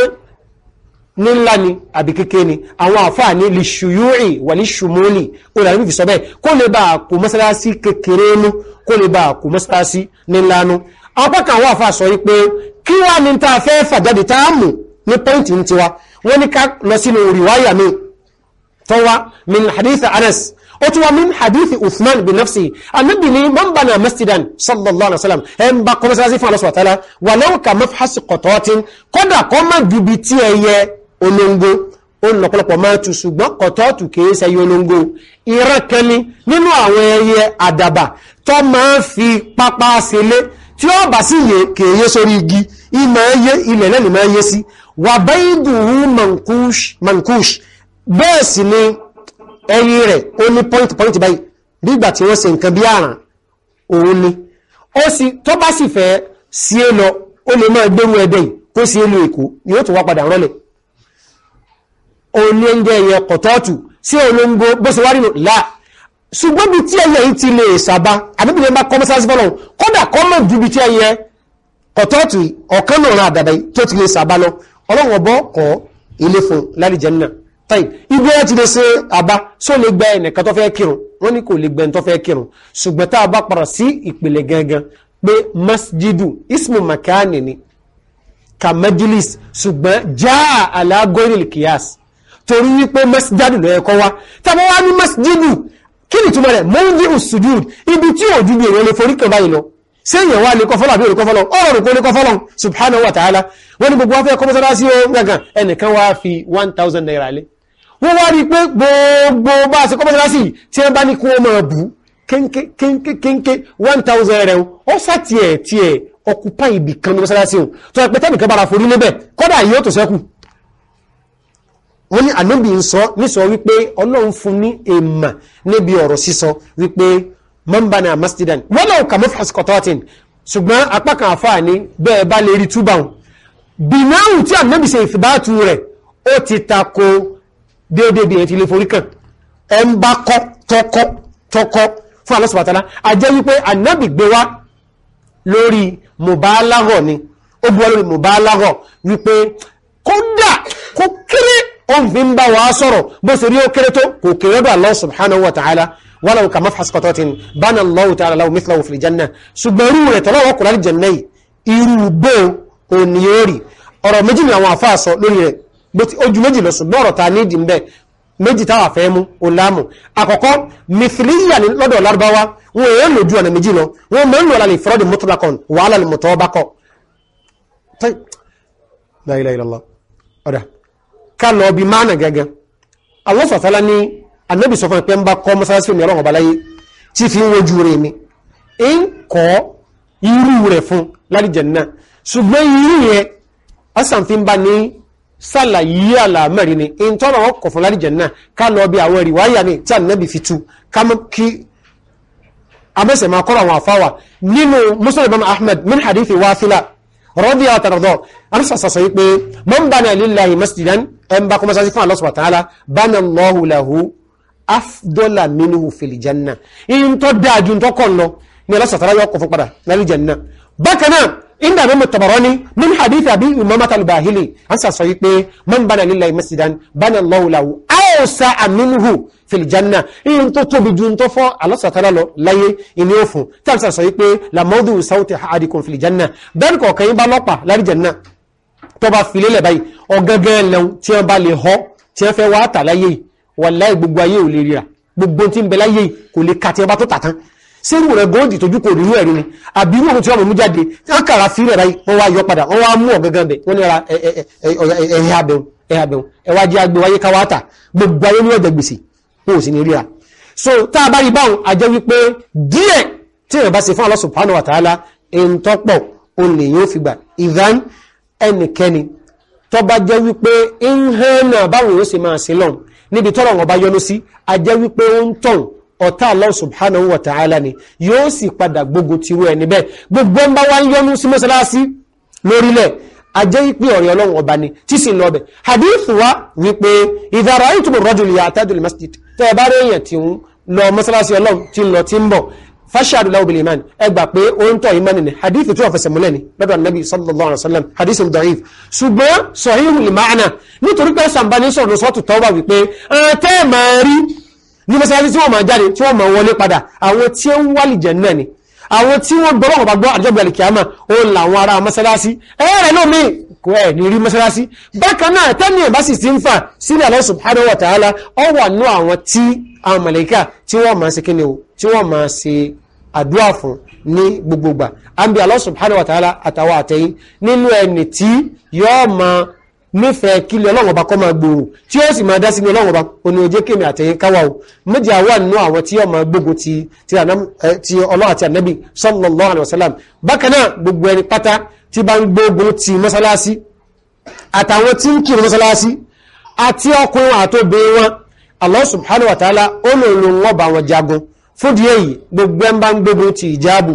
ní ni àbí kékeré ni àwọn àfáà lè ṣùyúrì wà ní ṣùmúlì ó lè fi sọ bẹ́ẹ̀ kó lè bá àkó mọ́sálásí kékeré nú kó lè bá àkó mọ́sálásí ní ńlá apákan àwọn àfa sọ wípé kí wá ní ta fẹ́ fàjáde tá a mú ní pọ́ǹtì ní tiwa wọ́n ní ká lọ sínú rìwáyà mi tọ́wá min hadith anas ó tún wá min hadith uthman bin nafsi anabi ni man bana masjidan sallallahu alaihi wa sallam ẹ̀ ń bá kọ́mọ́sálásí fún alọ́sọ̀ àtàlá wà lọ́wọ́ ka mafhasi kọ̀tọ́tín kódà kọ́ má dubi tí ẹ yẹ olóńgó ó lọ́pọ̀lọpọ̀ máa tu ṣùgbọ́n kọ̀tọ́ọ̀tù kìí ṣe yolongo ìran kan ni nínú àwọn ẹyẹ àdàbà tó máa ń fi pápá sílé tí ó bá sí yẹ kèèyẹ sórí igi ilẹ̀ lẹ́nu máa yé sí wà báyìdùhú mankush bẹ́ẹ̀ sì ni ẹ̀yìn rẹ̀ ó ní point point báyìí nígbà tí wọ́n ṣe nǹkan bí àràn òun ni ó sì tó bá sì fẹ́ sí é e lọ ó lè máa gbérú ẹ̀dẹ̀ yìí kó sí èlò èkó yóò tún wá padà rọ́lẹ̀ òun ni oúnjẹ kọ̀tọ́ọ̀tù sí olóńgbò bó ṣe wá rínú láà ṣùgbọ́n bí tí ẹyẹ yìí ti lè ṣàbá àbíbi lè máa kọ́ mọ́sáàsì fọ́lọ́run kódà kọ́ mọ̀ ju bí tí ẹyẹ ọ̀tọ́ọ̀tù ọ̀kan náà àdàdà tó ti lè ṣàbá lọ ọlọ́run ọbọ̀ kọ́ ilé fún lálìjẹ́ náà táì ibi ẹ ti lè ṣe àbá só lè gba ẹnìkan tó fẹ́ kírun wọ́n ní kò lè gba ẹni tó fẹ́ kírun ṣùgbọ́n tá a bá padà sí ìpìlẹ̀ gangan pé masjidu ismu makani ni ka majilis ṣùgbọ́n jáà alágọ́rìl kìyàs torí wípé masjidu ló yẹ kó wá tàbí ní masjidu kí ni túnmọ̀ rẹ̀ mọ́ndí òsùjúd ibi tí ò dúdú èrò lè forí kan báyìí lọ ṣé èèyàn wá lè kọ́ fọ́lọ́ àbí òrùkọ́ fọ́lọ́ ọ̀rọ̀ òrùkọ́ lè kọ́ fọ́lọ́ subhanahu wa ta'ala wọ́n ní gbogbo afẹ́ kọ́ mọ́sálá sí ohun gangan ẹnìkan wá fi one thousand naira lé wọ́n wá rí pé gbogbo bá a ṣe kọ́ mọ́sálá sí tí wọ́n bá ní kí wọ́n máa bù kéńkéńkéńké one thousand rẹ̀ ó sàtìẹ̀ tiẹ̀ ọkùpá ibì kan mọ́sálá sí ohun tó ẹ pé tẹ́nìkan bára forí lébẹ̀ kọ́dà yóò tó sẹ́kù wọ́n ní ànábì ń sọ nísọ wípé ọlọ́run fún ní èèmà níbi ọ̀rọ̀ sísọ wípé mọ́nbánà masjidan wọ́n náà kà mọ́fàsí kọ̀tọ́tìn ṣùgbọ́n apá kan àfáà ní bẹ́ẹ̀ bá lè rí túbàun bìnáwù tí ànábì ṣe ìfìbáàtú rẹ̀ ó ti tako déédéé bí ẹ̀yìn ti lè forí kàn ẹ̀ ń bá kọ́ tọkọ́ tọkọ́ fún alọ́sọ̀bàtàlá a jẹ́ wípé ànábì gbé wá lórí mùbáláhọ̀ ni ó gbé lórí mùbáláhọ̀ wípé kódà kó kéré ó ń fi ń bá wa sọ̀rọ̀ bó ṣe rí ó kéré tó kò kéré dọ̀ Allah subhanahu wa ta'ala walaw ka mafhas qatatin bana Allah ta'ala lahu mithlahu fil janna ṣùgbọ́n irú rẹ̀ tọ́lọ́wọ́ kò láti jẹ̀nà yìí irú bó o ní ó rí ọ̀rọ̀ méjì ni àwọn àfa sọ lórí rẹ̀ ojú méjì lọ ṣùgbọ́n ọ̀rọ̀ ta ní ìdí mbẹ́ méjì táwà fẹ́ mú o láàmù àkọ́kọ́ mithliya ní lọ́dọ̀ lárúbáwá wọn èèyàn lójú ọ̀nà méjì lọ wọn mọ̀ ń lọ lálẹ́ ìfọ́rọ́dì mutlaqan wàhálà ni mọ̀tọ́ bá kọ́. ọ̀dà ká lọ bí máàna gẹ́gẹ́ àwọn sọ̀tọ́lá ní anábì sọ fún ẹ pé ń bá kọ́ mọ́sálásí omi ọlọ́run ọba láyé tí fi ń wojú rẹ̀ mi ń kọ́ irú rẹ̀ fún lálìjẹ̀nà ṣùgbọ́n irú yẹn ọ̀sán fi ń bá ní sàlàyé àlàmẹ́rin ni ń tọ́nà ọkọ̀ fún lálìjẹ̀nà ká lọ bí àwọn ẹ̀rí wáyà ni tí anábì fi tu kí amẹ́sẹ̀ máa kọ́ àwọn àfáwà nínú Musnad ibn min hadithi wáfílà rọ́bì àtàrọ̀dọ̀ arísàsàsà wípé mọ́ ń bá ní lillahi masjidan ẹn bá kọmọ sáájú fún Allah subhanahu wa ta'ala banallahu lahu afdọ́là minhu fil janna in tó dájú tó kọ́ lọ ní alásàtàrà yọ kọ̀ fún padà lálẹ́ janna àwòsà àmínúhù fìlìjánà ìyẹn tó tóbi ju tó fọ́ alọ́sàtàlá lọ láyé ìní òfun tàbí sàṣọ wípé lamọ́dù sáwọ́tì àdìkùn fìlìjánà bẹ́ẹ̀ kọ̀ọ̀kan yín bá lọ́pàá láríjánà tó bá filé lẹ̀ báyìí ọ̀gẹ́gẹ́ lẹ́hun tí wọ́n bá lè họ́ tí wọ́n fẹ́ wá tà láyé wàláì gbogbo ayé ò lè ríra gbogbo tí ń bẹ láyé kò lè kàtí ọba tó tàtán sẹ́rù rẹ̀ góòdì tójú kò nínú ẹ̀rí ni àbí wọn tí wọ́n mú jáde wọ́n kàrà fílẹ̀ báyìí wọ́n wá yọ padà wọ́n wá mú ọ̀gángan bẹ̀ wọ́n ní ara ẹ̀yà abẹ́hùn ẹ abẹun ẹ wá jẹ́ agbé wáyé káwátà gbogbo ayé ní ọ̀jẹ̀ gbèsè wọn ò sì ní ríra so tá a bá rí báwọn a jẹ́ wípé díẹ̀ tí èèyàn bá ṣe fún Allah subhanahu wa ta'ala èyí tó pọ̀ òun lè yóò fi gbà ìdán ẹnikẹ́ni tó bá jẹ́ wípé ìhànà báwọn yóò ṣe máa ṣe lọ́n níbi tọ́rọ̀ wọn bá yọnu sí a jẹ́ wípé ó ń tọ̀hún ọ̀tá Allah subhanahu wa ta'ala ni yóò sì padà gbogbo tirú ẹni bẹ́ẹ̀ gbogbo ń bá wá yọnu sí mọ́sálásí lórílẹ̀ ajẹ́ ìpè ọ̀rẹ́ ọlọ́run ọba ni tí sì lọ bẹ̀ hadith wa wípé idha ra'aytumur rajula ya'tadul masjid tẹ́ ẹ bá rí èèyàn tí ń lọ mọ́sálásí ọlọ́run tí ń lọ tí ń bọ̀ fashadu lahu bil iman ẹ gbà pé ó ń tọ́ ìmánì ni hadith tí wọ́n fẹsẹ̀ múlẹ̀ ni lọ́dọ̀ anabi sallallahu alayhi wa sallam hadith da'if ṣùgbọ́n sahihul àwọn tí wọ́n gbọ́ lọ́wọ́ bá gbọ́ àjọgbẹ̀ alìkìyàmà ó làwọn ará mọ́sálásí ẹ̀rẹ̀ náà mi kò ẹ̀ ní rí mọ́sálásí bákan náà tẹ́ni ẹ̀ bá ti ń fà sílẹ̀ Allah subhanahu wa ta'ala ọ wà nú àwọn tí àwọn màláíkà tí wọ́n máa ṣe kíni o tí wọ́n máa ṣe àdúrà fún ní gbogbogbà àbí Allah subhanahu wa ta'ala àtàwọn àtẹ̀yìn nínú ẹni tí yóò máa nífẹ̀ẹ́ kí lè ọlọ́run ọba kọ́ máa gbòòrò tí ó sì máa dá sí ní ọlọ́run ọba òní ojú kémi àtẹ̀yìn káwa o méjì àwa nínú àwọn tí ọmọ gbogbo ti ti ọlọ́run àti ànábì sallallahu alaihi wasallam bákan náà gbogbo ẹni pátá tí bá ń gbogbo ti mọ́sálásí àtàwọn tí ń kírun mọ́sálásí àti ọkùnrin àtòbí wọn Allah subhanahu wa ta'ala ó lè lo wọn bá wọn jagun fún díẹ̀ gbogbo ẹni bá ń gbogbo ti ìjáàbù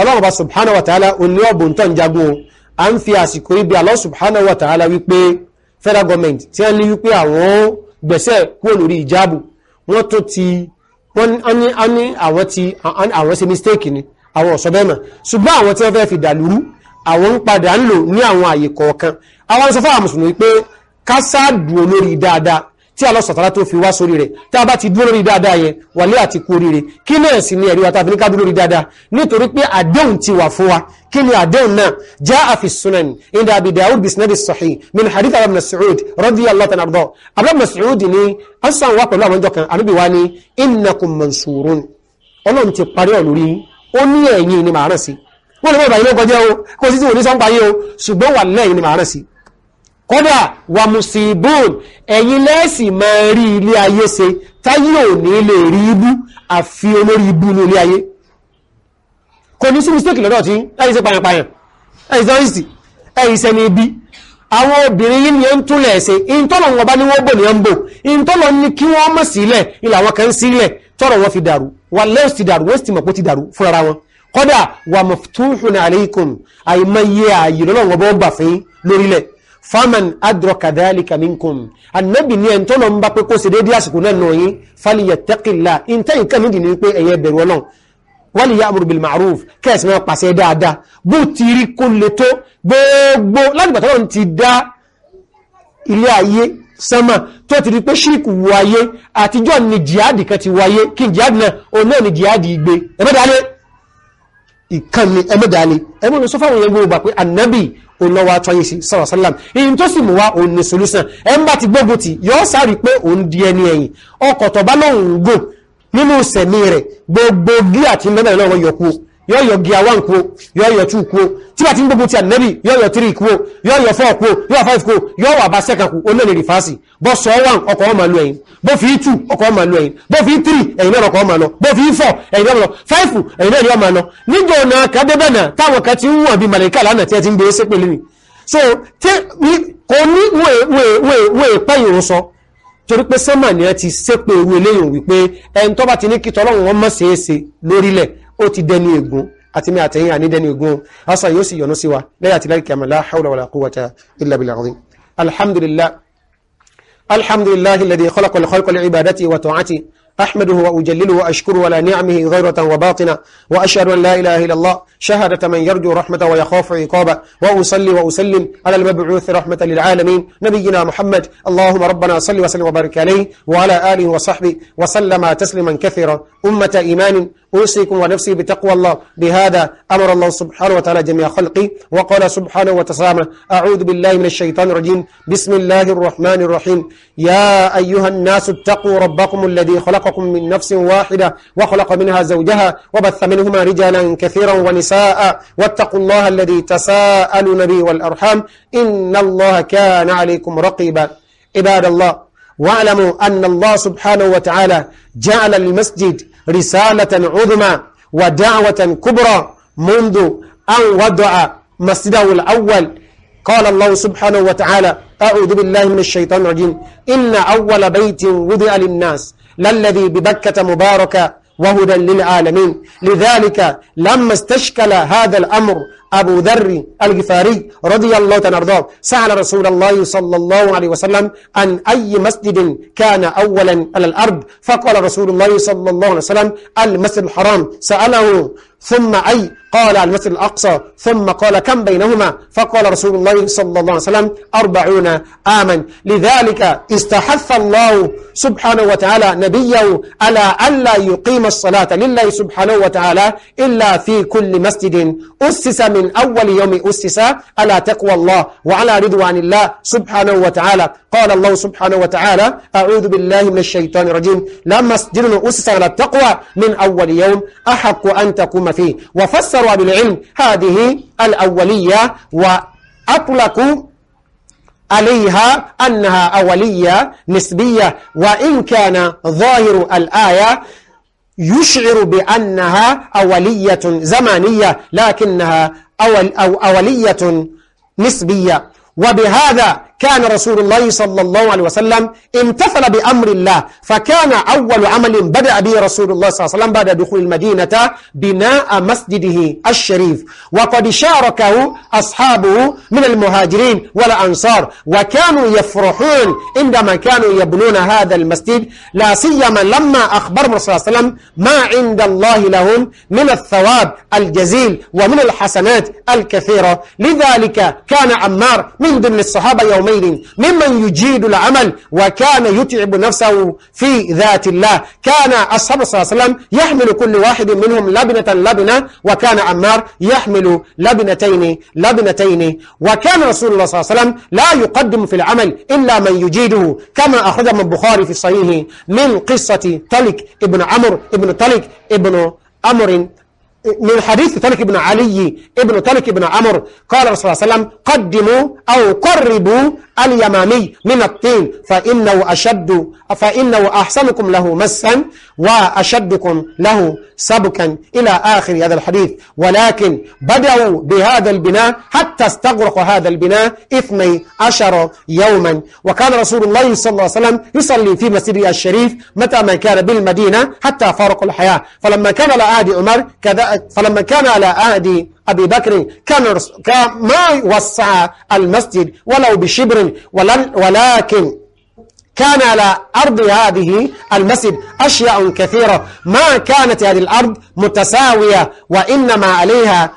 ọlọ́run ọba subhanahu wa ta'ala òní ọ̀bùn tó o a ń fi àsìkò ibi Allah subhanahu wa ta'ala wípé federal government tí wọ́n ní wípé àwọn gbẹ̀sẹ̀ kúrò lórí ìjáàbù wọ́n tó ti wọ́n ní àwọn ti àwọn ṣe mistake ni àwọn ọ̀sọ́ bẹ́ẹ̀ mọ̀ ṣùgbọ́n àwọn tí wọ́n fẹ́ fi dàlúrú àwọn ń padà ń lò ní àwọn àyè kọ̀ọ̀kan àwọn sọ fún àwọn mùsùlùmí pé ká sáàdù olórí dáadáa tí a lọ sọ̀tàrà tó fi wá sórí rẹ̀ tá a bá ti dúró lórí dáadáa yẹn wàlẹ́ àti kú oríire kí náà sì ni ẹ̀rí wa tàbí ní ká dúró lórí dáadáa nítorí pé àdéhùn ti wà fún wa kí ni àdéhùn náà jaa fi sunan inda abi daud bisnadi sahih min hadith abu mas'ud radiyallahu ta'ala anhu abu mas'ud ni asan wa pẹ̀lú àwọn jọkan àbíbi wa ni innakum mansurun ọlọ́run ti parí ọ̀ ó ní ẹ̀yìn ni màá rẹ̀ sí wọ́n lè mọ̀ ìbàyí ló kọjá o kò sí ti wò ní sọ́ńpa kódà wà mùsíbùn ẹ̀yin lẹ́ẹ̀sì máa rí ilé ayé ṣe táyé ò ní lè rí ibú àfi olórí ibú ní ilé ayé kò ní sí mistake lọ́dọ̀ tí láyé ṣe payanpayan ẹ̀yìn sọ́rìsì ẹ̀yìn sẹ́ni ibi àwọn obìnrin yìí ni ó ń túnlẹ̀ ẹ̀ṣẹ̀ ìntọ́lọ̀ wọn bá ní wọ́n bò ní ọ̀nbò ìntọ́lọ̀ ní kí wọ́n mọ̀ sílẹ̀ ilẹ̀ àwọn kan sílẹ̀ tọ́rọ̀ wọn fi dàrú wà lẹ́ọ̀sì ti dàrú wọ́n sì mọ̀ pé ti dàrú fúnra wọn kódà wà maftuhun alaykum àìmọye ààyè lọ́lọ́wọ́ bọ́ gbà fún lórílẹ̀ faman adraka dhalika minkum annabi ni en tolo nba pé kó ṣe dédé àsìkò na no yin fali yattaqilla in tan kan ni ni pé eye bẹ̀rù Ọlọ́hun wali ya'muru bil ma'ruf kes ma pa ṣe dáadáa bó ti rí kó lè tó gbogbo láti gba tolo ti dá ilé ayé sama tó ti rí pé shiriku wo àtijọ́ ni jihad kan ti waye kin jihad na o na ni jihad igbe e mo dale ikan ni e mo dale e mo sọ olówó atọ́yé sí sallallahu alaihi wasallam èyí tó sì mú wá òun ní solution ẹ̀ ń bá ti gbógun ti yọ́ sáré pé òun di ẹni ẹ̀yìn ọkọ̀ tọ́ba lóun gò nínú sẹ̀mí rẹ̀ gbogbo gíà tí mẹ́mẹ́rin náà wọ́n yọkú yọ́yọ̀ gíà wá nkúó yọ́yọ̀ tú kúó tí bá ti ń gbogbo ti ànẹ́bì yọ́yọ̀ tírí kúó yọ́yọ̀ fọ́ kúó yọ́yọ̀ fáìf kúó yọ́wọ̀ àbá sẹ́kàkù olóòlè rí fásì bọ́ sọ wá ọkọ̀ ọmọ lu ẹ̀yìn bó fi tú ọkọ̀ ọmọ lu ẹ̀yìn bó fi tírì ẹ̀yìn náà ọkọ̀ ọmọ lọ bó fi fọ́ ẹ̀yìn náà lọ fáìfù ẹ̀yìn náà ni ọmọ lọ níjọ náà kàdébẹ̀ náà táwọn kan ni e so tí kò ní wèé pẹ́yìn ò sọ torí pé sẹ́mà ni ẹ ti sépè owó eléyìn wípé ẹni tó bá ti ó ti dẹni ègún àti mi àtẹ̀yìn àní dẹni ègún hasan yóò sì yọ́nú sí wa lẹ́yìn àti láìkí àmàlà hawla wàlà quwwata illa billah azim alhamdulillah alhamdulillah alladhi khalaqa al-khalqa ibadati wa ta'ati أحمده وأجلله وأشكره على نعمه غيرة وباطنة وأشهد أن لا إله إلا الله شهادة من يرجو رحمة ويخاف عقابه وأصلي وأسلم على المبعوث رحمة للعالمين نبينا محمد اللهم ربنا صل وسلم وبارك عليه وعلى آله وصحبه وسلم تسليما كثيرا أمة إيمان أوصيكم ونفسي بتقوى الله بهذا أمر الله سبحانه وتعالى جميع خلقه وقال سبحانه وتعالى أعوذ بالله من الشيطان الرجيم بسم الله الرحمن الرحيم يا أيها الناس اتقوا ربكم الذي خلق خلقكم من نفس واحدة وخلق منها زوجها وبث منهما رجالا كثيرا ونساء واتقوا الله الذي تساءل به والأرحام إن الله كان عليكم رقيبا عباد الله واعلموا أن الله سبحانه وتعالى جعل المسجد رسالة عظمى ودعوة كبرى منذ أن وضع مسجده الأول قال الله سبحانه وتعالى أعوذ بالله من الشيطان الرجيم إن أول بيت وضع للناس للذي الذي ببكة مباركة وهدى للعالمين لذلك لما استشكل هذا الأمر أبو ذر الغفاري رضي الله تعالى عنه سأل رسول الله صلى الله عليه وسلم عن أي مسجد كان أولا على الأرض فقال رسول الله صلى الله عليه وسلم المسجد الحرام سأله ثم أي قال على المسجد الأقصى ثم قال كم بينهما فقال رسول الله صلى الله عليه وسلم أربعون آما لذلك استحث الله سبحانه وتعالى نبيه على ألا يقيم الصلاة لله سبحانه وتعالى إلا في كل مسجد أسس من أول يوم أسس على تقوى الله وعلى رضوان الله سبحانه وتعالى قال الله سبحانه وتعالى أعوذ بالله من الشيطان الرجيم لما مسجد أسس على التقوى من أول يوم أحق أن تقوم فيه وفسر طلاب العلم هذه الأولية وأطلقوا عليها أنها أولية نسبية وإن كان ظاهر الآية يشعر بأنها أولية زمانية لكنها أول أو أولية نسبية وبهذا كان رسول الله صلى الله عليه وسلم امتثل بأمر الله فكان أول عمل بدأ به رسول الله صلى الله عليه وسلم بعد دخول المدينة بناء مسجده الشريف وقد شاركه أصحابه من المهاجرين والأنصار وكانوا يفرحون عندما كانوا يبنون هذا المسجد لا سيما لما أخبرهم صلى الله عليه وسلم ما عند الله لهم من الثواب الجزيل ومن الحسنات الكثيرة لذلك كان عمار من ضمن الصحابة يوم يومئذ ممن يجيد العمل وكان يتعب نفسه في ذات الله كان الصحابة صلى الله عليه وسلم يحمل كل واحد منهم لبنة لبنة وكان عمار يحمل لبنتين لبنتين وكان رسول الله صلى الله عليه وسلم لا يقدم في العمل إلا من يجيده كما أخذ من بخاري في الصحيح من قصة طلق ابن عمرو ابن طلق ابن أمر من حديث تلك بن علي ابن تلك بن عمر قال الرسول صلى الله عليه وسلم قدموا أو قربوا اليمامي من الطين فإنه أشد فإنه أحسنكم له مسا وأشدكم له سبكا إلى آخر هذا الحديث ولكن بدأوا بهذا البناء حتى استغرق هذا البناء اثني عشر يوما وكان رسول الله صلى الله عليه وسلم يصلي في مسجده الشريف متى ما كان بالمدينة حتى فارق الحياة فلما كان على عهد عمر كذا فلما كان على عهد أبي بكر كان ما وسع المسجد ولو بشبر ولكن كان على أرض هذه المسجد أشياء كثيرة ما كانت هذه الأرض متساوية وإنما عليها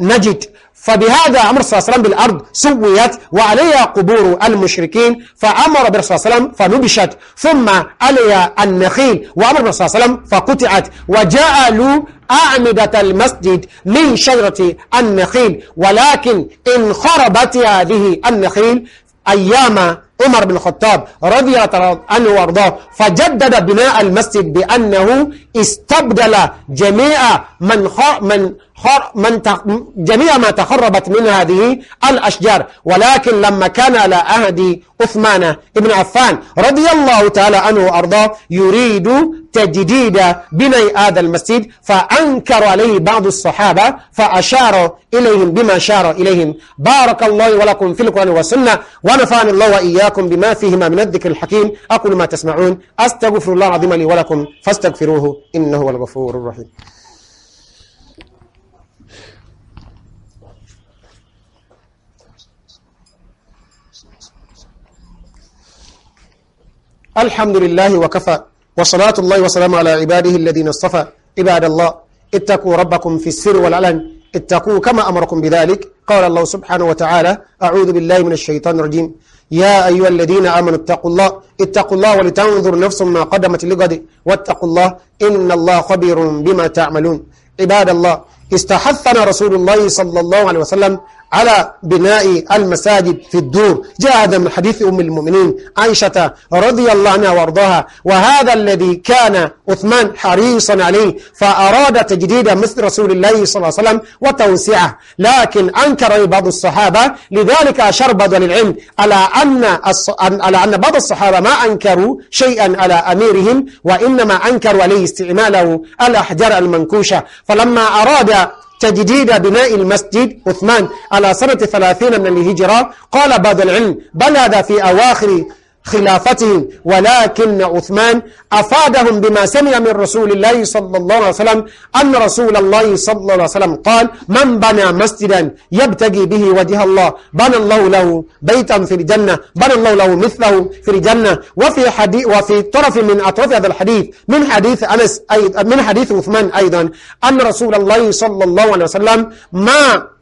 نجد فبهذا أمر صلى الله عليه وسلم بالأرض سويت وعليها قبور المشركين فأمر به صلى الله عليه وسلم فنبشت ثم علي النخيل وأمر به صلى الله عليه وسلم فقطعت وجعلوا أعمدة المسجد من شجرة النخيل ولكن إن خربت هذه النخيل أيام عمر بن الخطاب رضي الله عنه وارضاه فجدد بناء المسجد بأنه استبدل جميع من من من جميع ما تخربت من هذه الأشجار ولكن لما كان على عهد عثمان بن عفان رضي الله تعالى عنه وأرضاه يريد تجديد بني هذا المسجد فأنكر عليه بعض الصحابة فأشار إليهم بما أشار إليهم بارك الله ولكم في القرآن والسنة ونفعني الله وإياكم بما فيهما من الذكر الحكيم أقول ما تسمعون أستغفر الله العظيم لي ولكم فاستغفروه إنه هو الغفور الرحيم الحمد لله وكفى وصلاة الله وسلام على عباده الذين اصطفى عباد الله اتقوا ربكم في السر والعلن اتقوا كما أمركم بذلك قال الله سبحانه وتعالى أعوذ بالله من الشيطان الرجيم يا أيها الذين آمنوا اتقوا الله اتقوا الله ولتنظر نفس ما قدمت لغد واتقوا الله إن الله خبير بما تعملون عباد الله استحثنا رسول الله صلى الله عليه وسلم على بناء المساجد في الدور جاء هذا من حديث أم المؤمنين عائشة رضي الله عنها وارضاها وهذا الذي كان عثمان حريصا عليه فأراد تجديد مثل رسول الله صلى الله عليه وسلم وتوسعه لكن أنكر بعض الصحابة لذلك أشار بعض العلم على أن على أن بعض الصحابة ما أنكروا شيئا على أميرهم وإنما أنكروا عليه استعماله الأحجار المنكوشة فلما أراد تجديد بناء المسجد عثمان على سنة ثلاثين من الهجرة قال بعض العلم بل هذا في أواخر خلافته ولكن عثمان أفادهم بما سمع من رسول الله صلى الله عليه وسلم أن رسول الله صلى الله عليه وسلم قال من بنى مسجدا يبتغي به وجه الله بنى الله له بيتا في الجنة بنى الله له مثله في الجنة وفي حديث وفي طرف من أطراف هذا الحديث من حديث أنس أي من حديث عثمان أيضا أن رسول الله صلى الله عليه وسلم ما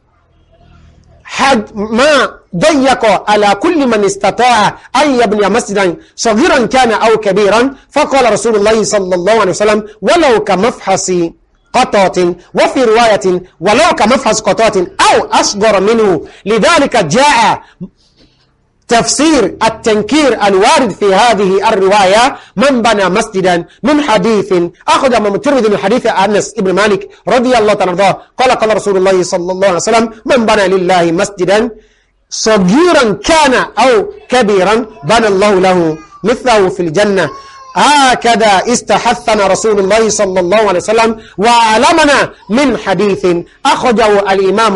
حد ما ضيق على كل من استطاع أن يبني مسجدا صغيرا كان أو كبيرا فقال رسول الله صلى الله عليه وسلم ولو كمفحص قطعة وفي رواية ولو كمفحص قطعة أو أصغر منه لذلك جاء تفسير التنكير الوارد في هذه الرواية من بنى مسجدا من حديث أخذ من الترمذي من حديث أنس بن مالك رضي الله عنه قال قال رسول الله صلى الله عليه وسلم من بنى لله مسجدا صغيرا كان أو كبيرا بنى الله له مثله في الجنة هكذا استحثنا رسول الله صلى الله عليه وسلم وعلمنا من حديث أخذه الإمام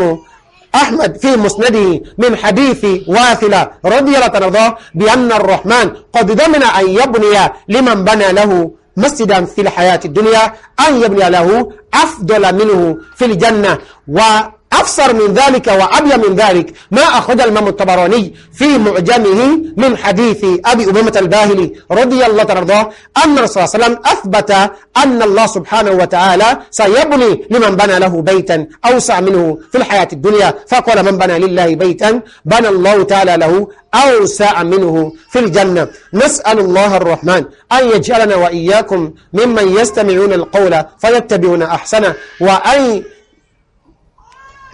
أحمد في مسنده من حديث واثلة رضي الله عنه بأن الرحمن قد ضمن أن يبني لمن بنى له مسجدا في الحياة الدنيا أن يبني له أفضل منه في الجنة و أفسر من ذلك وأبيى من ذلك ما أخذ الإمام الطبراني في معجمه من حديث أبي أمامة الباهلي رضي الله ترضاه أن الرسول صلى الله عليه وسلم أثبت أن الله سبحانه وتعالى سيبني لمن بنى له بيتا أوسع منه في الحياة الدنيا فقال من بنى لله بيتا بنى الله تعالى له أوسع منه في الجنة نسأل الله الرحمن أن يجعلنا وإياكم ممن يستمعون القول فيتبعون أحسنه وأن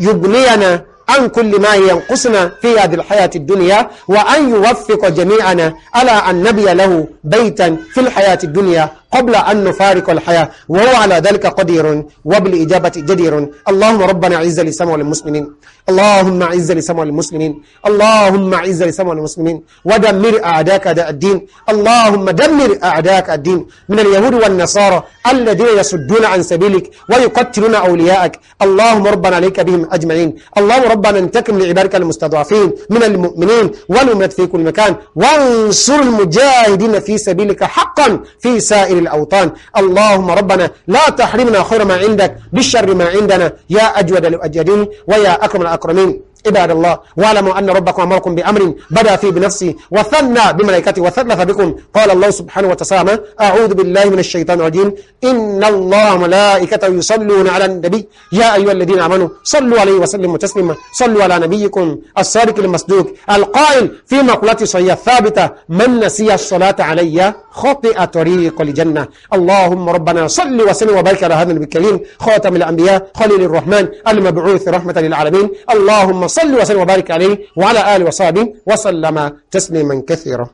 يغنينا عن كل ما ينقصنا في هذه الحياة الدنيا وأن يوفق جميعنا على أن نبي له بيتا في الحياة الدنيا قبل أن نفارق الحياة وهو على ذلك قدير وبالإجابة جدير اللهم ربنا عز لسمع المسلمين اللهم عز لسمع المسلمين اللهم عز لسمع المسلمين ودمر أعداك أداء الدين اللهم دمر أعداك الدين من اليهود والنصارى الذين يصدون عن سبيلك ويقتلون أولياءك اللهم ربنا عليك بهم أجمعين اللهم ربنا انتكم لعبادك المستضعفين من المؤمنين والمؤمنات في كل مكان وانصر المجاهدين في سبيلك حقا في سائر الأوطان اللهم ربنا لا تحرمنا خير ما عندك بالشر ما عندنا يا أجود الأجدين ويا أكرم الأكرمين عباد الله واعلموا أن ربكم أمركم بأمر بدأ فيه بنفسه وثنى بملائكته وثلث بكم قال الله سبحانه وتعالى أعوذ بالله من الشيطان الرجيم إن الله ملائكته يصلون على النبي يا أيها الذين آمنوا صلوا عليه وسلموا تسليما صلوا على نبيكم الصادق المصدوق القائل في مقولته صحيحة ثابتة من نسي الصلاة علي خطئ طريق الجنة اللهم ربنا صل وسلم وبارك على هذا النبي الكريم خاتم الأنبياء خليل الرحمن المبعوث رحمة للعالمين اللهم صل وسلم وبارك عليه وعلى آله وصحبه وسلم تسليما كثيرا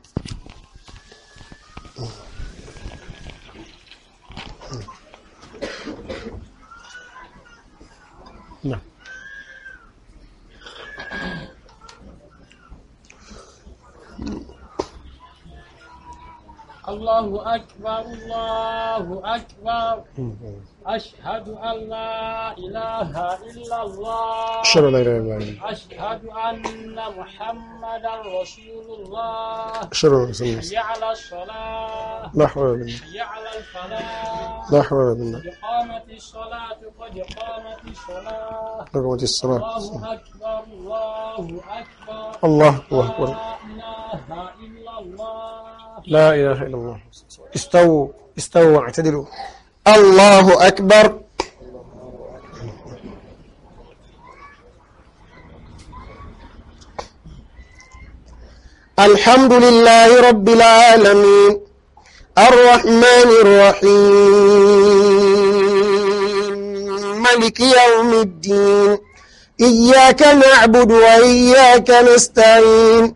الله أكبر الله أكبر أشهد أن لا إله إلا الله أشهد أن لا إله إلا الله أشهد أن محمدا رسول الله أشهد أن الله حي على الصلاة لا حول ولا حي على الفلاح لا حول ولا قوة قد قامت الصلاة قد قامت الصلاة قامت الصلاة الله أكبر الله أكبر الله أكبر لا إله إلا لا إله إلا الله استووا استووا واعتدلوا الله أكبر الحمد لله رب العالمين الرحمن الرحيم ملك يوم الدين إياك نعبد وإياك نستعين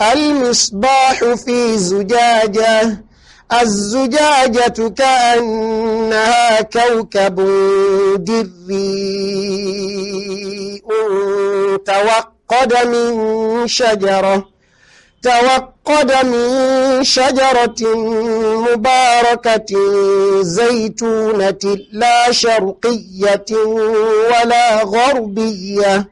المصباح في زجاجة الزجاجة كأنها كوكب دري توقد من شجرة توقد من شجرة مباركة زيتونة لا شرقية ولا غربية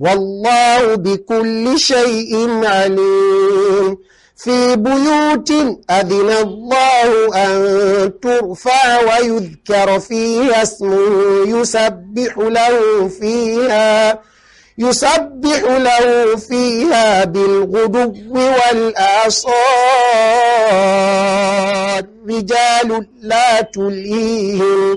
والله بكل شيء عليم في بيوت أذن الله أن ترفع ويذكر فيها اسمه يسبح له فيها يسبح له فيها بالغدو والآصال رجال لا تلهيهم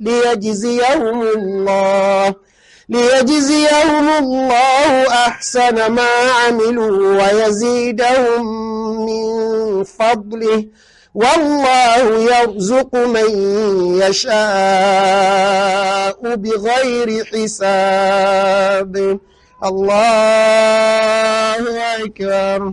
ليجزيهم الله ليجزيهم الله أحسن ما عملوا ويزيدهم من فضله والله يرزق من يشاء بغير حساب الله أكبر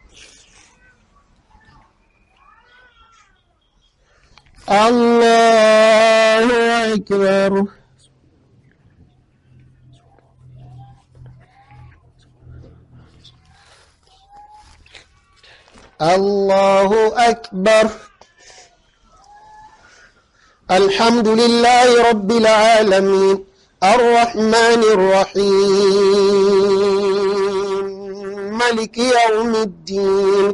الله أكبر الله أكبر الحمد لله رب العالمين الرحمن الرحيم ملك يوم الدين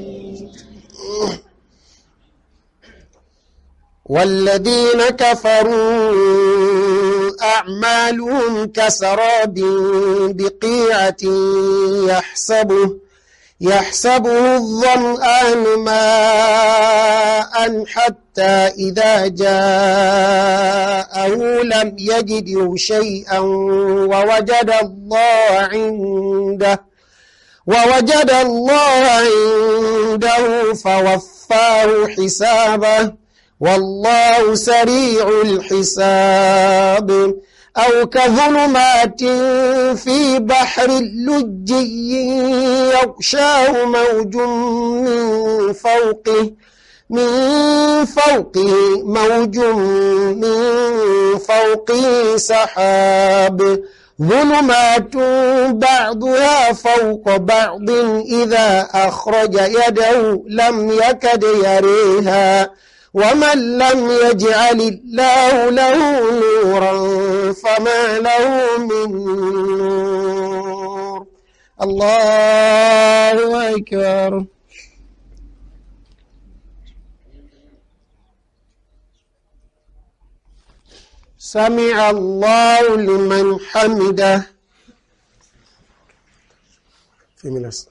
والذين كفروا أعمالهم كسراب بقيعة يحسبه يحسبه الظمآن ماء حتى إذا جاءه لم يجده شيئا ووجد الله عنده ووجد الله عنده فوفاه حسابه والله سريع الحساب أو كظلمات في بحر لجي يغشاه موج من فوقه من فوقه موج من فوقه سحاب ظلمات بعضها فوق بعض إذا أخرج يده لم يكد يريها ومن لم يجعل الله له نورا فما له من نور الله أكبر سمع الله لمن حمده في منصه